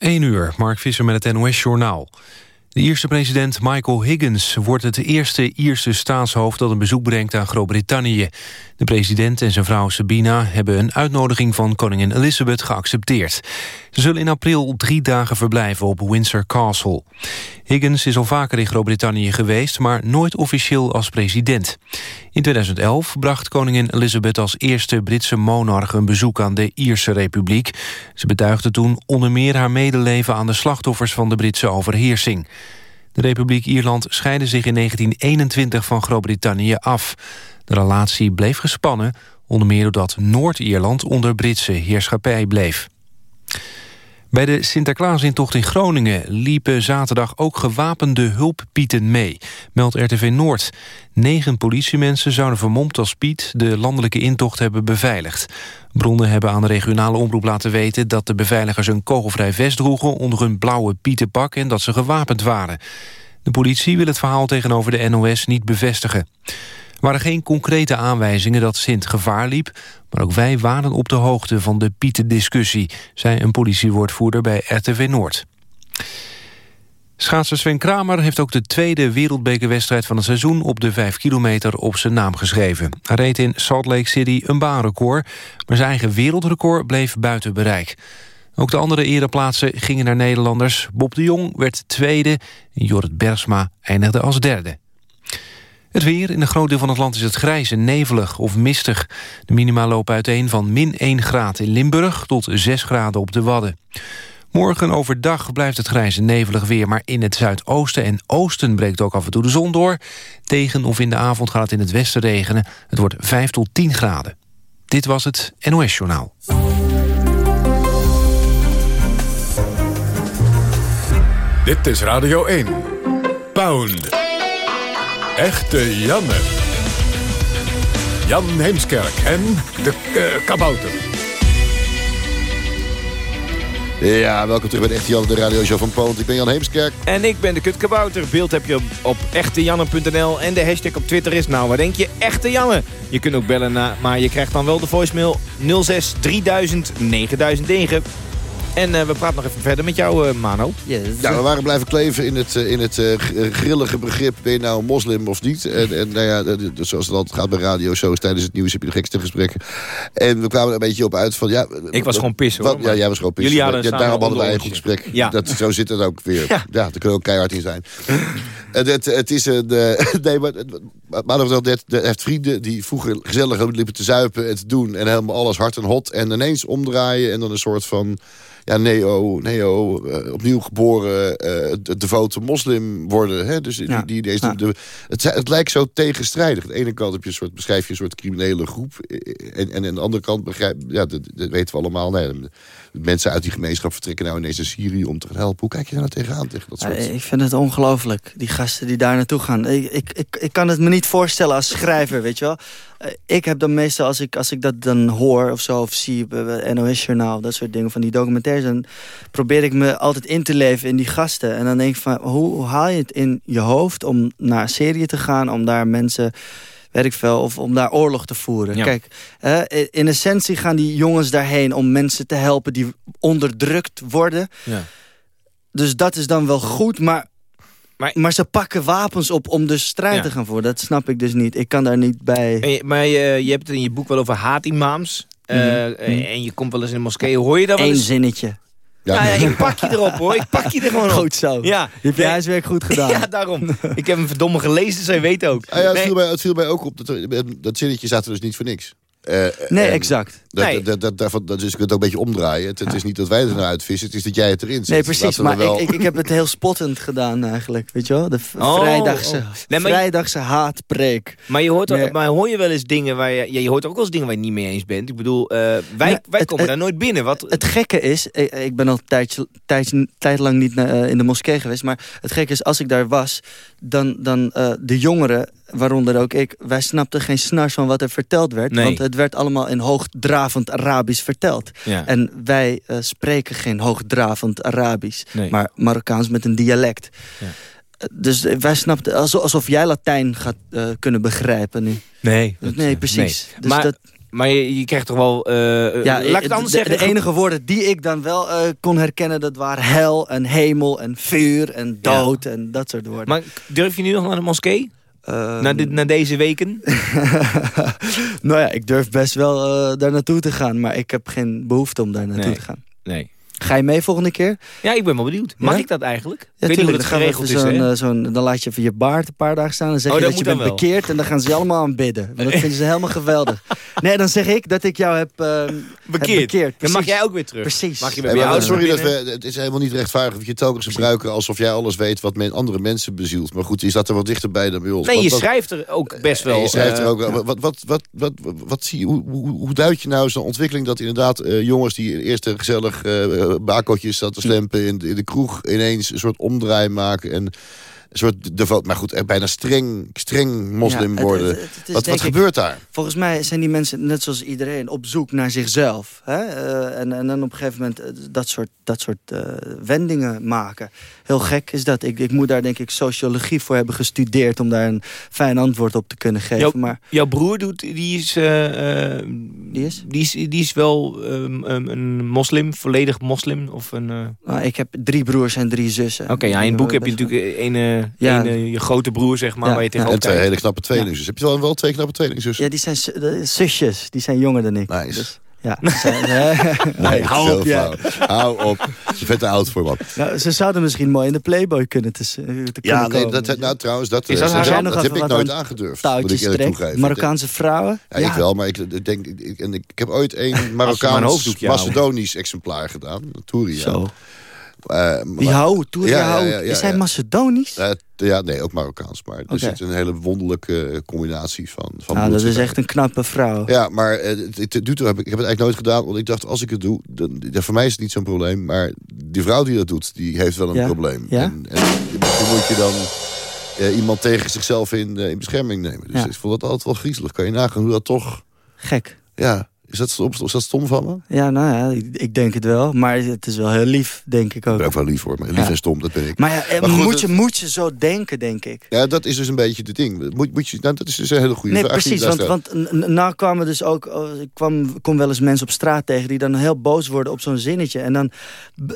1 uur, Mark Visser met het NOS-journaal. De Ierse president Michael Higgins wordt het eerste Ierse staatshoofd... dat een bezoek brengt aan Groot-Brittannië. De president en zijn vrouw Sabina hebben een uitnodiging van koningin Elizabeth geaccepteerd. Ze zullen in april drie dagen verblijven op Windsor Castle. Higgins is al vaker in Groot-Brittannië geweest, maar nooit officieel als president. In 2011 bracht koningin Elizabeth als eerste Britse monarch een bezoek aan de Ierse Republiek. Ze betuigde toen onder meer haar medeleven aan de slachtoffers van de Britse overheersing. De Republiek Ierland scheidde zich in 1921 van Groot-Brittannië af. De relatie bleef gespannen, onder meer doordat Noord-Ierland onder Britse heerschappij bleef. Bij de Sinterklaasintocht in Groningen liepen zaterdag ook gewapende hulppieten mee, meldt RTV Noord. Negen politiemensen zouden vermomd als Piet de landelijke intocht hebben beveiligd. Bronnen hebben aan de regionale omroep laten weten dat de beveiligers een kogelvrij vest droegen onder hun blauwe pietenpak en dat ze gewapend waren. De politie wil het verhaal tegenover de NOS niet bevestigen waren geen concrete aanwijzingen dat Sint gevaar liep... maar ook wij waren op de hoogte van de Pieten-discussie... zei een politiewoordvoerder bij RTV Noord. Schaatser Sven Kramer heeft ook de tweede wereldbekerwedstrijd van het seizoen op de 5 kilometer op zijn naam geschreven. Hij reed in Salt Lake City een baanrecord, maar zijn eigen wereldrecord bleef buiten bereik. Ook de andere ereplaatsen gingen naar Nederlanders. Bob de Jong werd tweede en Jorrit Bergsma eindigde als derde. Het weer. In een groot deel van het land is het grijs en nevelig of mistig. De minima lopen uiteen van min 1 graad in Limburg... tot 6 graden op de Wadden. Morgen overdag blijft het grijs en nevelig weer... maar in het zuidoosten en oosten breekt ook af en toe de zon door. Tegen of in de avond gaat het in het westen regenen. Het wordt 5 tot 10 graden. Dit was het NOS Journaal. Dit is Radio 1. Pound. Echte Janne. Jan Heemskerk en de uh, kabouter. Ja, welkom terug bij Echte Jan, de radioshow van Poont. Ik ben Jan Heemskerk. En ik ben de kutkabouter. Beeld heb je op, op echtejanne.nl. En de hashtag op Twitter is, nou wat denk je, Echte Janne. Je kunt ook bellen, naar, maar je krijgt dan wel de voicemail 06 3000 9009. En uh, we praten nog even verder met jou, uh, Mano. Yes. Ja, we waren blijven kleven in het, uh, in het grillige begrip... ben je nou moslim of niet? En, en nou ja, zoals het altijd gaat bij radio-shows... tijdens het nieuws heb je de gekste gesprekken. En we kwamen er een beetje op uit van... Ja, Ik was gewoon pissen, hoor. ja, jij was gewoon pissen. Jullie hadden ja, daarom hadden wij een goed gesprek. Ja. Dat, zo zit het ook weer. Ja, daar kunnen we ook keihard in zijn. het, het, het is een... nee, maar... Maar net heeft vrienden die vroeger gezellig liepen te zuipen en te doen... en helemaal alles hard en hot en ineens omdraaien... en dan een soort van ja, neo, neo uh, opnieuw geboren uh, devote moslim worden. Hè? Dus die, die, deze, ja. de, het, het, lijkt zo tegenstrijdig. Aan de ene kant heb je een soort, beschrijf je een soort criminele groep. En, en aan de andere kant begrijp ja, dat, dat weten we allemaal. Nee, mensen uit die gemeenschap vertrekken nou ineens naar Syrië om te helpen. Hoe kijk je daar nou tegenaan? Tegen dat soort... ik vind het ongelooflijk, die gasten die daar naartoe gaan. Ik, ik, ik, kan het me niet voorstellen als schrijver, weet je wel. Ik heb dan meestal, als ik, als ik dat dan hoor of zo, of zie bij NOS-journaal, dat soort dingen, van die documentaires, dan probeer ik me altijd in te leven in die gasten. En dan denk ik van, hoe, hoe haal je het in je hoofd om naar Syrië te gaan, om daar mensen weet ik veel, of om daar oorlog te voeren. Kijk, in essentie gaan die jongens daarheen om mensen te helpen die onderdrukt worden. Ja. Dus dat is dan wel goed, maar, maar, maar ze pakken wapens op om dus strijd te gaan voeren. Dat snap ik dus niet. Ik kan daar niet bij... Je, maar je, je hebt het in je boek wel over haatimams. Mm -hmm. uh, en je komt wel eens in de moskee. Hoor je dat wel Eén eens? zinnetje. Ja. ja, ik pak je erop hoor. Ik pak je er gewoon op. Goed zo. Ja. Je hebt je huiswerk goed gedaan. Ja, daarom. Ik heb hem verdomme gelezen, zij weet ook. Ah, ja, het, nee. viel mij, het viel mij ook op. Dat, dat zinnetje er dus niet voor niks. Uh, nee, exact. Dat, nee. Dat, dat, dat, dat, dus kunt het ook een beetje omdraaien. Het, het is niet dat wij er nou uitvissen, het is dat jij het erin zet. Nee, precies. Maar wel... ik, ik, ik, heb het heel spottend gedaan eigenlijk. Weet je wel? De oh, vrijdagse, oh. Nee, vrijdagse je... haatpreek. Maar, je hoort nee. maar hoor je wel eens dingen waar je... Ja, je hoort ook wel eens dingen waar je niet mee eens bent. Ik bedoel, uh, wij, wij het, komen het, daar nooit binnen. Wat... Het gekke is, ik, ik ben al tijd, tijd, tijd lang niet uh, in de moskee geweest. Maar het gekke is, als ik daar was, dan, dan uh, de jongeren waaronder ook ik, wij snapten geen snars van wat er verteld werd. Nee. Want het werd allemaal in hoogdravend Arabisch verteld. Ja. En wij uh, spreken geen hoogdravend Arabisch, nee. maar Marokkaans met een dialect. Ja. Dus wij snapten, alsof, jij Latijn gaat uh, kunnen begrijpen nu. Nee. Dat, nee, precies. Nee. Dus maar, dat... Maar je, je krijgt toch wel... eh, Ja, laat ik het anders de, zeggen. de enige woorden die ik dan wel eh, kon herkennen... dat waren hel en hemel en vuur en dood en dat soort woorden. Maar durf je nu nog naar de moskee? Ehm, na, dit, na deze weken? nou ja, ik durf best wel eh, daar naartoe te gaan. Maar ik heb geen behoefte om daar naartoe Nee. te gaan. Nee. Ga je mee volgende keer? Ja, ik ben wel benieuwd. Mag Ja? ik dat eigenlijk? Ja, ik weet niet hoe het Dan, gaan we geregeld is, eh, zo'n- dan laat je even je baard een paar dagen staan. Dan zeg Oh, je dat dat, je bent wel. bekeerd. En dan gaan ze je allemaal aanbidden. Want dat vinden ze helemaal geweldig. Nee, dan zeg ik dat ik jou heb, eh, heb Bekeerd. bekeerd. Dan mag jij ook weer terug. Precies. Mag je jou sorry, dat we, het is helemaal niet rechtvaardig dat je telkens gebruiken alsof jij alles weet wat men, andere mensen bezielt. Maar goed, je zat er wat dichterbij dan bij ons. Nee, Wat- je wat- schrijft er ook best wel. je schrijft er eh, ook wel. Wat, wat, wat, wat, zie je, hoe, hoe, hoe duid je nou zo'n ontwikkeling dat inderdaad eh, jongens die eerst gezellig bakotjes zaten te slempen in, in de kroeg. Ineens een soort omdraai maken en een soort devoot, maar goed, bijna streng, streng moslim Ja, worden. het- het is wat wat ik- gebeurt daar? Volgens mij zijn die mensen, net zoals iedereen, op zoek naar zichzelf. Hè? Eh, en, en dan op een gegeven moment eh, dat soort, dat soort eh, wendingen maken. Heel gek is dat. Ik, ik moet daar denk ik sociologie voor hebben gestudeerd... om daar een fijn antwoord op te kunnen geven. Jouw, Maar jouw broer doet, die is, eh, eh, Die is? Die is, die is wel ehm, ehm, een moslim, volledig moslim of een. nou, ik heb drie broers en drie zussen. Oké, ja, in het boek heb je natuurlijk een, eh, Ja. een, eh, je grote broer zeg maar, Ja, waar je ja. tegenop En twee kijkt. hele knappe tweelingzus. Heb je wel, wel twee knappe tweelingzussen? Ja, die zijn zusjes. Die zijn jonger dan ik. Nice. Dus, ja, zijn- Nee, hou op, ja. Hou op. Ze vet te oud voor, man. Nou, ze zouden misschien mooi in de Playboy kunnen te, te kunnen Ja, nee, komen. dat, nou trouwens, dat, Is dat eh, heb ik wat nooit aan aangedurfd. Moet ik eerlijk toegeven. Marokkaanse vrouwen. Ja, ik wel, maar ik, ik denk, ik, ik- en ik, heb ooit een maar een Marokkaans hoofddoekje houden. Macedonisch exemplaar gedaan. Een Touria. Zo. Wie maar- hou, Touria Ja, ja, hou. ja, ja, Is hij. Macedonisch? eh, ja, nee, ook Marokkaans. Maar dus het is een hele wonderlijke combinatie van, van nou, dat is echt een knappe vrouw. Ja, maar eh, het- toe heb ik, ik heb het eigenlijk nooit gedaan. Want ik dacht, als ik het doe, dan, voor mij is het niet zo'n probleem. Maar die vrouw die dat doet, die heeft wel een probleem. Ja? En, en misschien moet je dan iemand tegen zichzelf in, in bescherming nemen. Dus Ja. ik vond dat altijd wel griezelig. Kan je nagaan hoe dat toch... Gek. Ja, is dat, stom- is dat stom van me? Ja, nou ja, ik, ik denk het wel. Maar het is wel heel lief, denk ik Ik ook. ben ook wel lief voor, maar lief Ja. en stom, dat ben ik. Maar ja, eh, Maar goed, moet, het- je, moet je zo denken, denk ik. Ja, dat is dus een beetje het ding. Moet, moet je, nou, dat is dus een hele goede Nee, vraag. precies. Want, want nou kwamen dus ook... oh, ik kwam, kom wel eens mensen op straat tegen... die dan heel boos worden op zo'n zinnetje. En dan,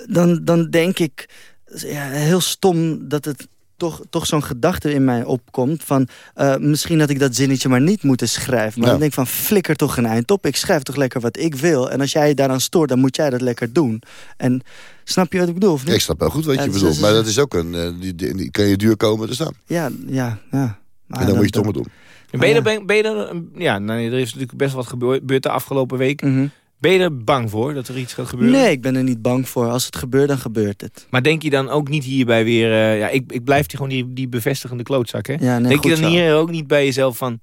dan, dan denk ik... Ja, heel stom dat het toch, toch zo'n gedachte in mij opkomt... van eh, misschien had ik dat zinnetje maar niet moeten schrijven. Maar Ja. dan denk ik van, flikker toch een eind op. Ik schrijf toch lekker wat ik wil. En als jij je daaraan stoort, dan moet jij dat lekker doen. En snap je wat ik bedoel, of Ja, ik snap wel goed wat Ja, je is- bedoelt. is- Maar dat is ook een... eh, die, die, die kan je duur komen te staan. Ja, ja, ja. Maar en dan moet je het toch maar doen. Ben je, ja. er, ben, ben je er, ja, nou, er is natuurlijk best wat gebeurd de afgelopen week. Mhm. Ben je er bang voor dat er iets gaat gebeuren? Nee, ik ben er niet bang voor. Als het gebeurt, dan gebeurt het. Maar denk je dan ook niet hierbij weer... eh, ja, ik, ik blijf die gewoon die, die bevestigende klootzak, hè? Ja, nee, denk je dan zo. hier ook niet bij jezelf van...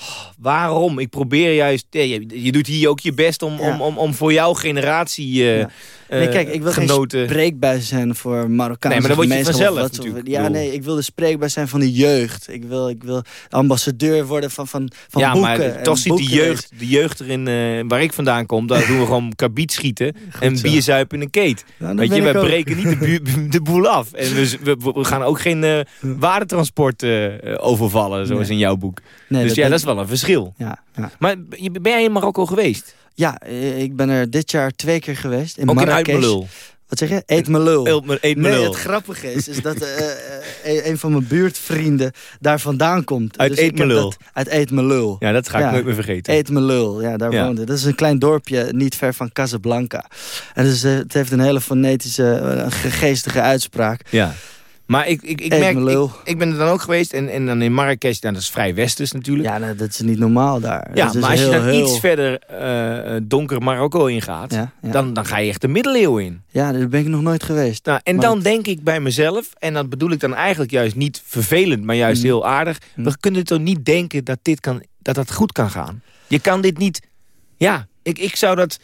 "Oh, waarom? Ik probeer juist... je, je doet hier ook je best om, Ja. om, om, om voor jouw generatie... Ja. Nee, eh, kijk, ik wil genoten... geen spreekbuis zijn voor Marokkaanse Nee, maar dan word je vanzelf wat- natuurlijk. Ja, nee, ik wil de spreekbuis zijn van de jeugd. Ik wil, ik wil ambassadeur worden van, van, van ja, boeken. maar toch ziet de boeken jeugd, de jeugd erin, eh, waar ik vandaan kom, daar doen we gewoon kabiet schieten en bier zuipen in een keet. Dat Weet je, wij ook. breken niet de, de boel af. En we, we, we gaan ook geen eh, waardetransport overvallen, zoals Nee. in jouw boek. Nee, dus ja, dat ik- is wel een verschil. Ja, ja. Maar je- ben jij in Marokko geweest? ja, eh, ik ben er dit jaar twee keer geweest. In ook in. Uitmelul? Wat zeg je? Eet me lul. Eet me- Eet me Nee, lul. het grappige is, is dat eh, eh, een- van mijn buurtvrienden daar vandaan komt. Uit ik heb Eetmelul. dat- Uit Eet me lul. Ja, dat ga ik Ja. nooit meer vergeten. Eet me lul, ja, daar Ja. woonde. Dat is een klein dorpje niet ver van Casablanca. En dus, het heeft een hele fonetische, geestige uitspraak. Ja. Maar ik, ik, ik merk, me ik, ben er dan ook geweest en, en dan in Marrakesh, nou, dat is vrij westers natuurlijk. Ja, nou, dat is niet normaal daar. Ja, Dat is maar als je dan heel- iets verder eh, donker Marokko ingaat, Ja, ja. Dan, dan ga je echt de middeleeuwen in. ja, daar ben ik nog nooit geweest. Nou, en Maar dan denk ik bij mezelf, en dat bedoel ik dan eigenlijk juist niet vervelend, maar juist Mm. heel aardig. Mm. We kunnen toch niet denken dat dit kan, dat dat goed kan gaan. Je kan dit niet, ja, ik, ik zou dat,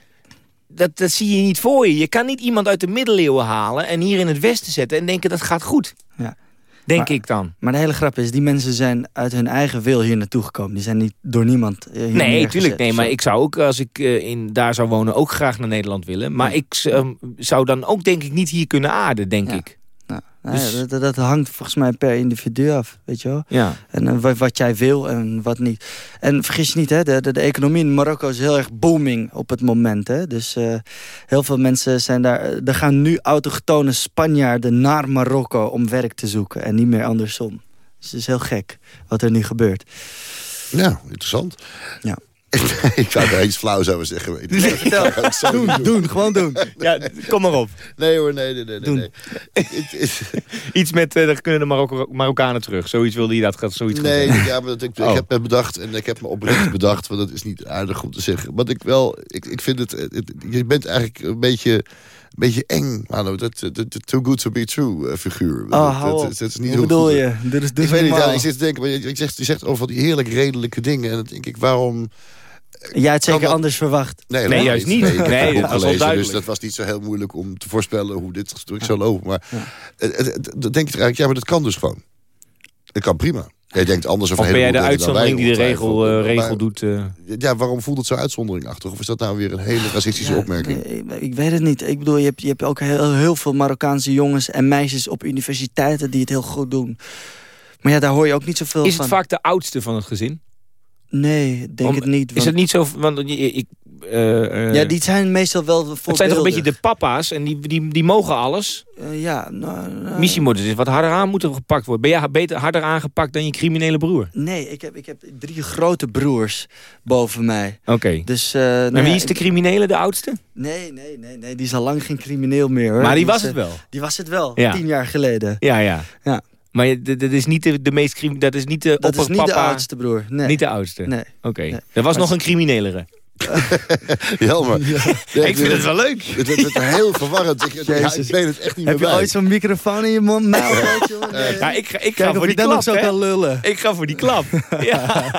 dat, dat zie je niet voor je. Je kan niet iemand uit de middeleeuwen halen en hier in het westen zetten en denken dat gaat goed. Ja. Denk Maar- ik dan. Maar de hele grap is, die mensen zijn uit hun eigen wil hier naartoe gekomen. Die zijn niet door niemand eh, hier Nee, tuurlijk. Nee, maar zo. ik zou ook, als ik eh, in, daar zou wonen, ook graag naar Nederland willen. Maar ik eh, zou dan ook denk ik niet hier kunnen aarden, denk Ja. ik. Nou, nou Dus- ja, dat, dat hangt volgens mij per individu af, weet je wel. Ja. En eh, wat, wat jij wil en wat niet. En vergis je niet, hè, de, de, de economie in Marokko is heel erg booming op het moment. Hè? Dus eh, heel veel mensen zijn daar... eh, Er gaan nu autochtone Spanjaarden naar Marokko om werk te zoeken. En niet meer andersom. Dus het is heel gek wat er nu gebeurt. Ja, interessant. Ja. ik zou er iets flauws over zeggen. Vertel. Sorry, Doen, gewoon doen. ja, kom maar op. Nee hoor, nee, nee, nee. nee, nee. Iets met, eh dan kunnen de Marokko Marokkanen terug. Zoiets wilde je dat gaat zoiets Nee, ja, maar dat, ik, Oh. ik heb me bedacht en ik heb me oprecht bedacht, want dat is niet aardig om te zeggen. Wat ik wel, ik, ik vind het, het- je bent eigenlijk een beetje, een beetje eng, Mano. Dat, dat, dat too good to be true eh, figuur. Oh, dat, dat, dat is niet Hoe bedoel goed. je? Dit is, dit Ik weet niet, ja, ik zit te denken, maar je, je zegt, je zegt over die heerlijk redelijke dingen en dan denk ik, waarom... Jij had zeker dat- anders verwacht. Nee, juist niet. Nee, ik heb Nee, het dat was dus duidelijk. dat was niet zo heel moeilijk om te voorspellen hoe dit gesprek zou lopen. Maar eh, dan denk je er eigenlijk, ja, maar dat kan dus gewoon. Dat kan prima. Jij denkt anders over Of ben jij de uitzondering die de regel, eh, Maar- regel doet? eh? Ja, waarom voelt het zo uitzonderingachtig? Of is dat nou weer een hele racistische Ja, opmerking? ik, ik weet het niet. Ik bedoel, je hebt, je hebt ook heel, heel veel Marokkaanse jongens en meisjes op universiteiten die het heel goed doen. Maar ja, daar hoor je ook niet zoveel Is van. het vaak de oudste van het gezin? Nee, denk Om- het niet. Is het niet zo... Want ik, eh, eh, Ja, die zijn meestal wel het zijn toch een beetje de papa's en die, die, die mogen alles. Eh, ja, nou, nou, Misschien moet dus wat harder aan moeten gepakt worden. Ben jij beter harder aangepakt dan je criminele broer? Nee, ik heb, ik heb drie grote broers boven mij. Oké. Dus, eh, nou En ja, wie is de criminele, de oudste? Nee, nee, nee, nee, die is al lang geen crimineel meer. Hoor. maar die was het wel. Die was het wel, Ja. tien jaar geleden. Ja, ja. Ja. Maar dat is niet de, de meest crim- dat is niet de Dat is niet de oudste broer. Nee. Niet de oudste. Nee. Oké. Nee. Er was Maar- nog een criminelere. Jelmer. Ja, ik vind het wel leuk. Het wordt heel verwarrend. Ik, ja, Jezus. ik weet het echt niet Heb meer je bij. ooit zo'n microfoon in je mond? Nou, weet je wel, nee. Ja, ik, ga- ik ga Kijk voor die dan klap, zo hè. kan lullen. Ik ga voor die klap. ja.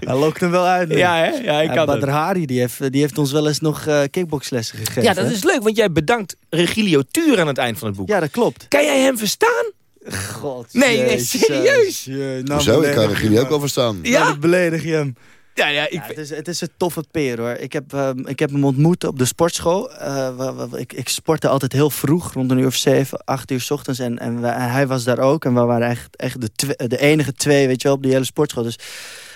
Hij lokt hem wel uit. nu. ja, hè? Ja, ik Ja, kan Badr. Hari die heeft, die heeft ons wel eens nog eh kickboxlessen gegeven. Ja, dat is leuk, want jij bedankt Regilio Tuur aan het eind van het boek. Ja, dat klopt. Kan jij hem verstaan? God, Nee, nee, serieus? Je- nou Hoezo? Ik kan er jullie ook hem. wel verstaan. Ja. Nou, beledig je hem. Ja, ja, ik, Ja, het, is, het is een toffe peer hoor. Ik heb, ehm, ik heb hem ontmoet op de sportschool. Eh, ik, ik sportte altijd heel vroeg, rond een uur of zeven, acht uur s ochtends. En, en wij- hij was daar ook. En we waren echt, echt de, de enige twee weet je wel, op die hele sportschool. Dus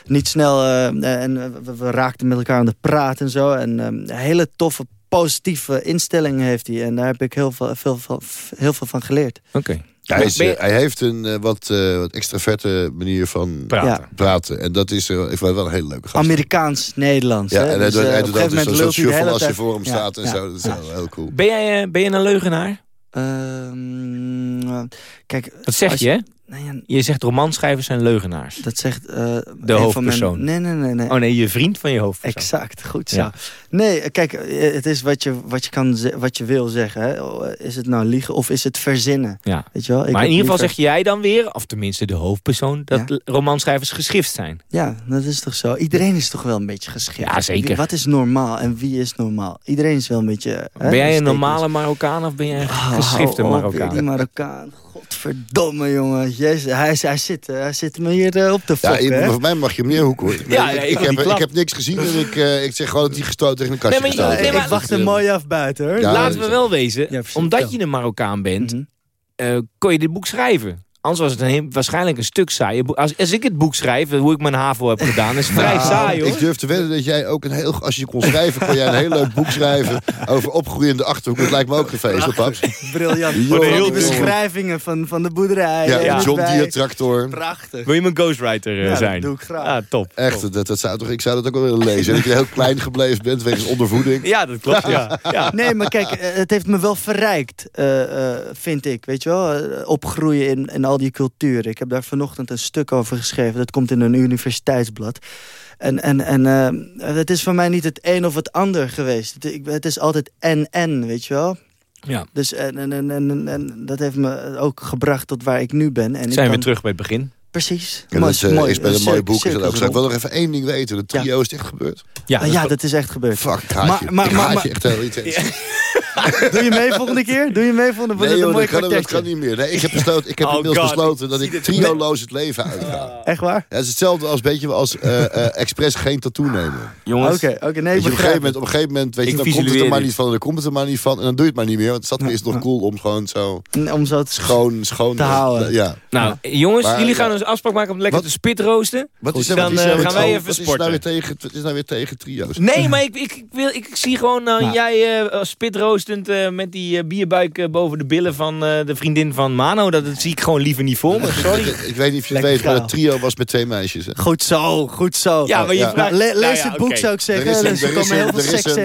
niet snel. eh, en we, we raakten met elkaar aan de praat en zo. En ehm, een hele toffe, positieve instelling heeft hij. En daar heb ik heel veel, veel, veel, heel veel van geleerd. Oké. Hij, is, Ben je- eh, hij heeft een eh, wat, eh wat extraverte manier van Praten. Ja. praten. En dat is eh, ik vind wel een hele leuke gast. Amerikaans-Nederlands. Ja, hè. en hij Dus, doet, hij op doet de shuffle hele als je voor hem Ja, staat en ja, zo. Dat is ja. wel heel cool. Ben jij, ben je een leugenaar? Ehm, eh, kijk, Dat zeg je, hè? Nou ja, Je zegt romanschrijvers zijn leugenaars. dat zegt eh, van hoofdpersoon. Mijn, nee, nee, nee. nee. Oh nee, je vriend van je hoofdpersoon. Exact, goed zo. Ja. Nee, kijk, eh, het is wat je, wat je, kan, wat je wil zeggen. Hè. Oh, Is het nou liegen of is het verzinnen? Ja. Weet je wel? Ik maar in ieder geval liever- zeg jij dan weer, of tenminste de hoofdpersoon, dat Ja. romanschrijvers geschift zijn. Ja, dat is toch zo. Iedereen is toch wel een beetje geschikt. Ja, zeker. Wie- Wat is normaal en wie is normaal? Iedereen is wel een beetje... hè, ben jij een normale Marokkaan of ben jij een Ah, geschifte op, Marokkaan? Die Marokkaan. Godverdomme, jongen. Jezus, hij, hij, zit, eh, hij zit me hier eh, op te Ja, fokken, hè? voor mij mag je hem neerhoeken hoor. Ja, ik, ja, ik ik, wil heb, ik heb niks gezien en ik, ik zeg gewoon dat hij gestoten tegen een kastje Nee, maar je- gestoten nee, ik wacht hem mooi af buiten, hoor. Ja, Laten we wel wezen, omdat je een Marokkaan bent, Mhm. eh, kon je dit boek schrijven. Anders was het een, heel- waarschijnlijk een stuk saai. Als, als ik het boek schrijf, hoe ik mijn HAVO heb gedaan, is vrij Nou, saai hoor. Ik durf te wedden dat jij ook een heel... Als je kon schrijven, kon jij een heel leuk boek schrijven... over opgroeiende Achterhoek. Dat lijkt me ook gefeest, hoor, paps? Briljant. Die jongen. beschrijvingen van, van de boerderij. Ja, en John. Deere tractor. Prachtig. Wil je mijn ghostwriter eh, Ja, dat zijn? doe ik graag. Ah, top. Echt, dat, dat zou toch, ik zou dat ook wel willen lezen. Dat je heel klein gebleven bent wegens ondervoeding. Ja, dat klopt. Ja. Ja. Nee, maar kijk, eh, het heeft me wel verrijkt, eh, eh, vind ik. Weet je wel, opgroeien in, in al die culturen. Ik heb daar vanochtend een stuk over geschreven. Dat komt in een universiteitsblad. En, en, en eh, het is voor mij niet het een of het ander geweest. Het, ik- het is altijd en-en, weet je wel. Ja. Dus en, en, en, en, en dat heeft me ook gebracht tot waar ik nu ben. En ik Zijn we kan- weer terug bij het begin? Precies. En Mooi- dat eh, mooi, is bij een mooi boek. Is dat ook. Zou ik wel rond. nog even één ding weten. De trio is echt gebeurd. Ja, ja, dat is echt gebeurd. Fuck, ik haat Maar- je. maar- ik maar- haat maar- je echt heel intens. Doe je mee volgende keer? Doe je mee volgende keer? Nee, een joh, mooi dat, kan, dat kan niet meer. Nee, ik heb, besloten, ik heb Oh, inmiddels God. besloten dat ik trioloos het leven uitga. Echt waar? Ja, het is hetzelfde als, beetje als eh eh expres geen tattoo nemen. Jongens, Oké, oké, nee, je, op, een gegeven moment, op een gegeven moment, weet je, dan komt het er maar niet van, dan komt het er maar niet van. En dan doe je het maar niet meer, want het zat is nog cool om gewoon zo. Om zo te schoon, schoon Te houden. Ja. nou jongens, Maar, jullie gaan ja. Dus afspraak maken om lekker Wat? te spitroosten. Wat is, dan, wat is eh, nou gaan wij even wat is nou sporten. weer tegen, wat is nou weer tegen trio's? Nee, maar ik, ik, ik, wil, ik zie gewoon nou, Nou. jij eh, spitroostend eh, met die bierbuik boven de billen van eh, de vriendin van Mano. Dat, dat zie ik gewoon liever niet voor me. Sorry. Ik, ik weet niet of je het weet, maar het trio was met twee meisjes. hè. Goed zo, goed zo. Ja, maar je ja. vraagt... Nou, le- lees Nou ja, het boek zou ik Er zeggen. is een, Er is een, er is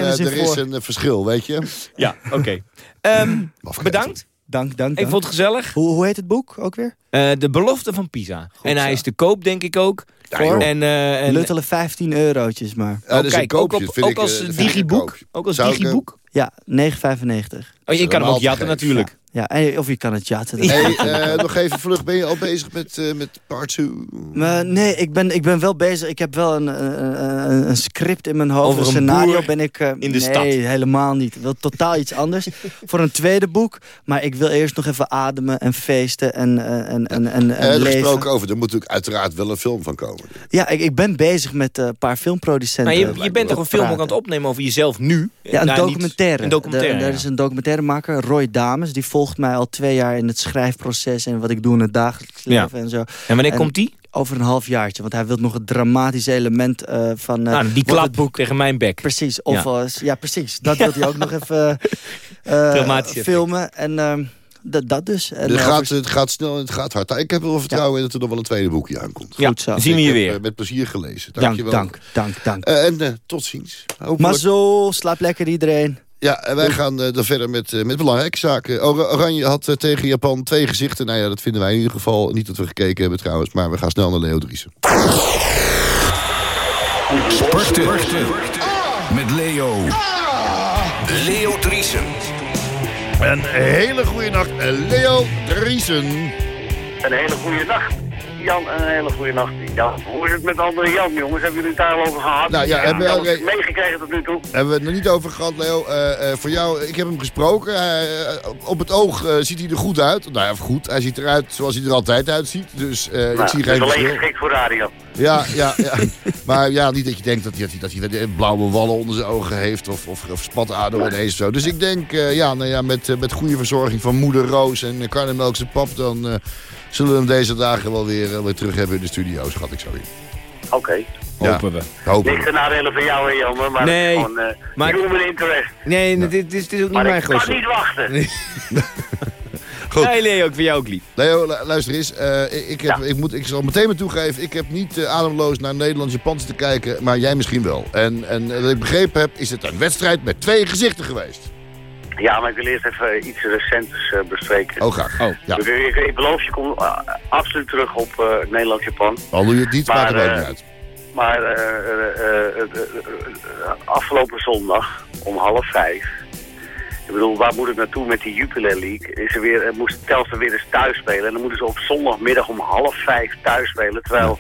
een, er is verschil, weet je? Ja, oké. Ehm, bedankt. Dank, dank, Ik dank. vond het gezellig. Hoe, hoe heet het boek ook weer? Eh, de belofte van Pisa. en hij zo. is te koop, denk ik ook. joh. en, eh, en, Luttele 15 eurotjes maar. Ja, dat is een kijk, ook, op, vind ook ik, als eh, ik digiboek. Ook als ik, digiboek. Ja, 9,95. Oh, je kan hem ook jatten natuurlijk. Ja, of je kan het jatten. dat- Hey, eh, nog even vlug, ben je al bezig met, eh, met part 2? Maar nee, ik ben, ik ben wel bezig. Ik heb wel een, een, een, een script in mijn hoofd. Over een scenario boer ben ik... eh, in de nee, stad. helemaal niet. Ik wil totaal iets anders. voor een tweede boek. Maar ik wil eerst nog even ademen en feesten en, eh, en, en, en, en En leven. gesproken over, er moet natuurlijk uiteraard wel een film van komen. Ja, ik, ik ben bezig met eh, een paar filmproducenten. Maar je, je bent toch een film ook aan het opnemen over jezelf nu? Ja, een Nou, niet- documentaire. Een documentaire, Er- Er ja. is een documentairemaker, Roy Dames. Die volgt mij al twee jaar in het schrijfproces... en wat ik doe in het dagelijks Ja. leven en zo. En wanneer En- komt die? Over een halfjaartje. Want hij wil nog het dramatische element eh, van... eh, nou, die klap boek tegen mijn bek. Precies, of Ja. ja, ja precies. Dat wil hij ook nog even eh, filmen. En ehm, dat, dat dus. En, Het gaat, het gaat snel en het gaat hard. Ik heb er wel vertrouwen in dat er nog wel een tweede boekje aankomt. Ja, Goed zo. dan zien we je heb, weer. met plezier gelezen. Dank, dank, je wel. dank, dank, dank. En tot ziens. Hopelijk- maar zo, slaap lekker iedereen. Ja, en wij gaan eh, dan verder met, eh, met belangrijke zaken. Ora- Oranje had eh, tegen Japan twee gezichten. Nou ja, dat vinden wij in ieder geval. Niet dat we gekeken hebben trouwens, maar we gaan snel naar Leo Driessen. Sporten. Met Leo. Leo Driesen. Een hele goede nacht, Leo Driesen. Een hele goede nacht. Jan, een hele goede nacht. Jan, hoe is het met andere Jan, jongens? Hebben jullie het daar al over gehad? Nou ja, hebben we- het meegekregen tot nu toe. Hebben we het nog niet over gehad, Leo. Eh, eh, voor jou, ik heb hem gesproken. Eh, op het oog ziet hij er goed uit. Nou ja, goed. Hij ziet eruit zoals hij er altijd uitziet. Dus ik Nou, zie dat is geen alleen geschikt voor radio. Ja, ja, ja. maar ja, niet dat je denkt dat hij, dat hij, dat hij blauwe wallen onder zijn ogen heeft. Of, of, of spatader ineens zo. Dus ik denk, ja, nou ja, met, met goede verzorging van moeder Roos en uh, Karnemelkse pap... dan zullen we hem deze dagen wel weer, eh, weer terug hebben in de studio, schat ik zo in. Oké. Ja. Hopen we. Hopen Niks we. ten nadele van jou, hè, Jan, maar Nee, het is gewoon eh maar- human interest. Nee, dit, dit, is- dit is ook niet Maar mijn ik kan niet wachten. Goed. Nee, Leo, ik vind jou ook lief. Leo, lu- luister eens. eh, ik, heb, Ja. ik, moet, ik zal meteen maar toegeven, ik heb niet ademloos naar Nederlands-Japans te kijken, maar jij misschien wel. En, en wat ik begrepen heb, is het een wedstrijd met twee gezichten geweest. Ja, maar ik wil eerst even iets recents eh, bespreken. Oh, graag. Oh. Ja. Ik, ik, ik beloof je, kom eh, absoluut terug op eh, Nederland-Japan. Al doe je het niet, Maar, maakt het ook niet uit. Maar afgelopen zondag om half vijf. Ik bedoel, waar moet het naartoe met die Jupiler League? Is er weer, moest Telstar weer eens thuis spelen. En dan moeten ze op zondagmiddag om half vijf thuis spelen. Terwijl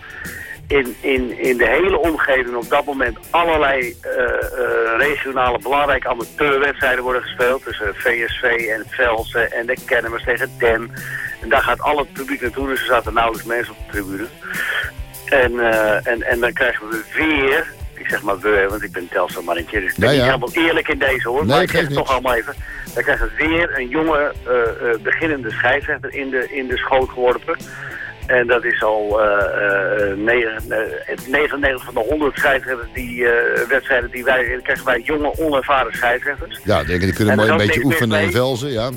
in, in, in de hele omgeving op dat moment allerlei eh, eh, regionale belangrijke amateurwedstrijden worden gespeeld. Tussen VSV en Velsen en de Kennemers tegen Den. En daar gaat al het publiek naartoe, dus er zaten nauwelijks mensen op de tribune. En, eh, en, en dan krijgen we weer, ik zeg maar we, want ik ben Telstar maar een keer, dus ik ben Ja, niet helemaal eerlijk in deze hoor, Nee, maar ik zeg het toch allemaal even. Dan krijgen we weer een jonge eh, eh, beginnende scheidsrechter in de, in de schoot geworpen. En dat is al eh, eh, negen- eh, 99 van de 100 scheidsrechters die eh, wedstrijden die wij, krijgen wij jonge onervaren scheidsrechters. Ja, ik denk, die kunnen en mooi een beetje oefenen mee. Velzen, ja.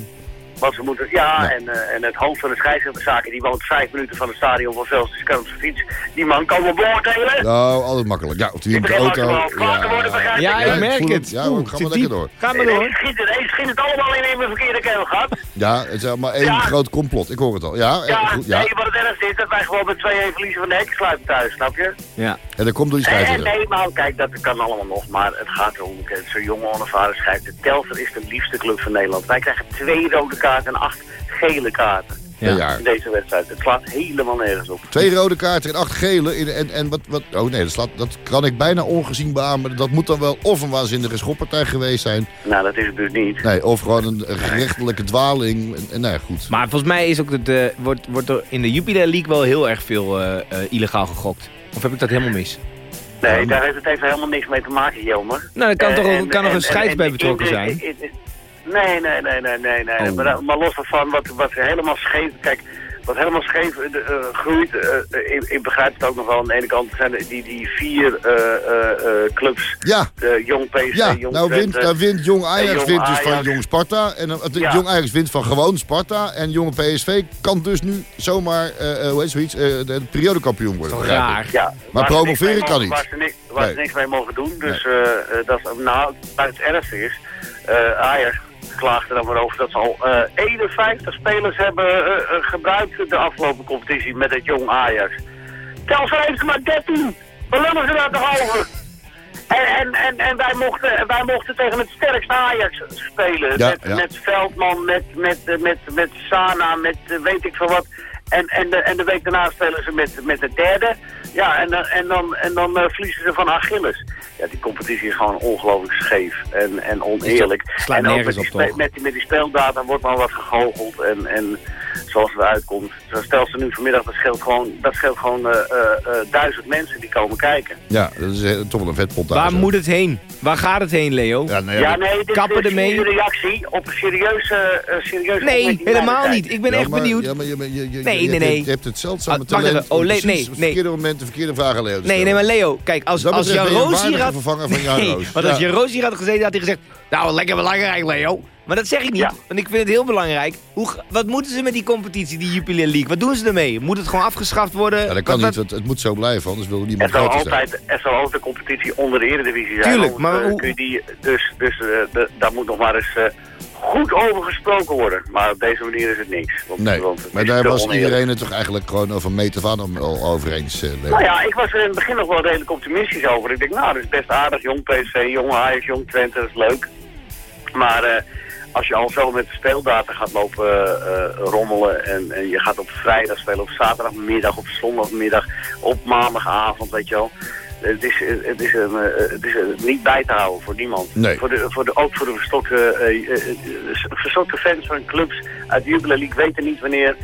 Want ze moeten, ja, Ja. En, eh, en het hoofd van de scheidsrechterszaken, die woont vijf minuten van het stadion van Velsen, dus kan op zijn fiets. Die man kan wel beoordelen. Nou, altijd makkelijk. Ja, of die Ik de auto. worden, je? Ja, ik ik merk het. Ja, Oeh, zit we lekker door. Ga maar door. schiet het, schiet het allemaal in mijn verkeerde keel gehad. Ja, het is allemaal één Ja. groot complot. Ik hoor het al. Ja, Ja, goed, ja. nee, wat het ergste is dat wij gewoon met 2-1 verliezen van de hekkensluiter thuis, snap je? Ja. En dat komt door die Nee, scheidsrechter. nee, maar kijk, dat kan allemaal nog, maar het gaat erom, zo'n jonge onervaren scheidsrechter. Telstar is de liefste club van Nederland. Wij krijgen twee rode kaarten en acht gele kaarten. jaar. in deze wedstrijd. Het slaat helemaal nergens op. Twee rode kaarten en acht gele. In, en, en wat, wat, oh nee, dat, slaat, dat kan ik bijna ongezien beamen. Dat moet dan wel of een waanzinnige schoppartij geweest zijn. Nou, dat is het dus niet. Nee, of gewoon een gerechtelijke dwaling. En, en nou ja, goed. Maar volgens mij is ook het, eh, wordt, wordt er in de Jupiler League wel heel erg veel eh, eh, illegaal gegokt. Of heb ik dat helemaal mis? Nee, daar heeft het even helemaal niks mee te maken, Jelmer. Nou, er kan, toch, en- kan nog en- een scheids bij en- betrokken zijn? Nee, nee, nee, nee, nee, nee. Oh. Maar, maar los daarvan, wat, wat helemaal scheef... Kijk, wat helemaal scheef eh, eh, groeit... eh, ik, ik begrijp het ook nog wel. Aan de ene kant zijn die, die vier eh, eh, eh, clubs... Ja, eh, Jong PSV, ja Jong nou wint, nou wint Jong Ajax wint dus van. Jong Sparta. En, uh, Ja. Jong Ajax wint van gewoon Sparta. En Jong PSV kan dus nu zomaar, hoe heet zoiets, eh, de periodekampioen worden. Raar. Ja, waar ze promoveren kan niet. Waar ze, ni- waar ze Nee. niks mee mogen doen. Dus eh, eh, dat is, nou, maar het ergste is, eh Ajax klaagt er dan maar over dat ze al eh 51 spelers hebben eh, eh, gebruikt de afgelopen competitie met het jong Ajax. Telstra heeft er maar 13. Waar lullen ze daar toch over? En, en, en, en wij, mochten, wij mochten tegen het sterkste Ajax spelen. Ja, met, ja. met Veldman, met, met, eh, met, met Sana, met eh, weet ik veel wat. En, en, de, en de week daarna spelen ze met, met de derde. Ja, en, dan- en dan, en dan eh, verliezen ze van Achilles. Ja, die competitie is gewoon ongelooflijk scheef en, en oneerlijk. En ook met die, toch? met, die, met die speeldata wordt maar wat gegoocheld. En, en zoals het eruit komt. Zo Stel ze nu vanmiddag, dat scheelt gewoon, dat scheelt gewoon eh, eh, eh, duizend mensen die komen kijken. Ja, dat is toch wel een vetpot daar. Waar zo. moet het heen? Waar gaat het heen, Leo? Ja, nou ja, nee, dit Kappen is een reactie op een serieuze, serieuze Nee, helemaal niet. Ik ben Ja, echt maar- benieuwd. Ja, maar je, je, je, je, Nee, je, nee, je- nee. je hebt het zeldzame Ah, talent. Oh, nee, op het nee. verkeerde moment de verkeerde vragen Leo Nee, nee, maar Leo, kijk, als, als Jan Roos hier had... vervanger van Jan Nee, Roos. want als Ja. Jan Roos hier had gezeten, had hij gezegd... Nou, lekker belangrijk, Leo. Maar dat zeg ik niet, Ja. want ik vind het heel belangrijk. Hoe, wat moeten ze met die competitie, die Jupiler League? Wat doen ze ermee? Moet het gewoon afgeschaft worden? Ja, dat kan Wat- niet, want het moet zo blijven, anders wil niemand groter zijn. altijd, er zal altijd een competitie onder de Eredivisie zijn. Tuurlijk, maar eh, hoe- kun je die, dus dus eh, de- daar moet nog maar eens eh, goed over gesproken worden. Maar op deze manier is het niks. Want, Nee, want het maar daar te was oneerlijk. iedereen het toch eigenlijk gewoon over meet af aan om- al over eens. Nou ja, ik was er in het begin nog wel redelijk optimistisch over. Ik denk, nou, dat is best aardig. Jong PSV, jong Ajax, jong Twente, dat is leuk. Maar eh, als je al zo met de speeldata gaat lopen eh, eh, rommelen... En, en je gaat op vrijdag spelen, op zaterdagmiddag, op zondagmiddag, op maandagavond, weet je wel... Het is, het is, een, eh, het is niet bij te houden voor niemand. Nee. Voor de, voor de, ook voor de verstokte, verstokte fans van clubs uit de Jubilee League weten niet wanneer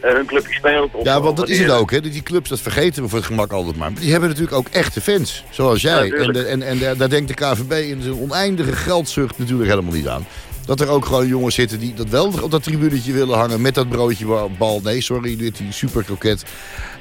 hun clubje speelt. Of, Ja, want dat is het ook. Hè. Die clubs, dat vergeten we voor het gemak altijd maar. Maar die hebben natuurlijk ook echte fans. Zoals jij. Ja, en de, en, en daar- daar denkt de KVB in zijn oneindige geldzucht natuurlijk helemaal niet aan. Dat er ook gewoon jongens zitten die dat wel op dat tribunetje willen hangen... met dat broodje bal. Nee, sorry, dit die superkroket.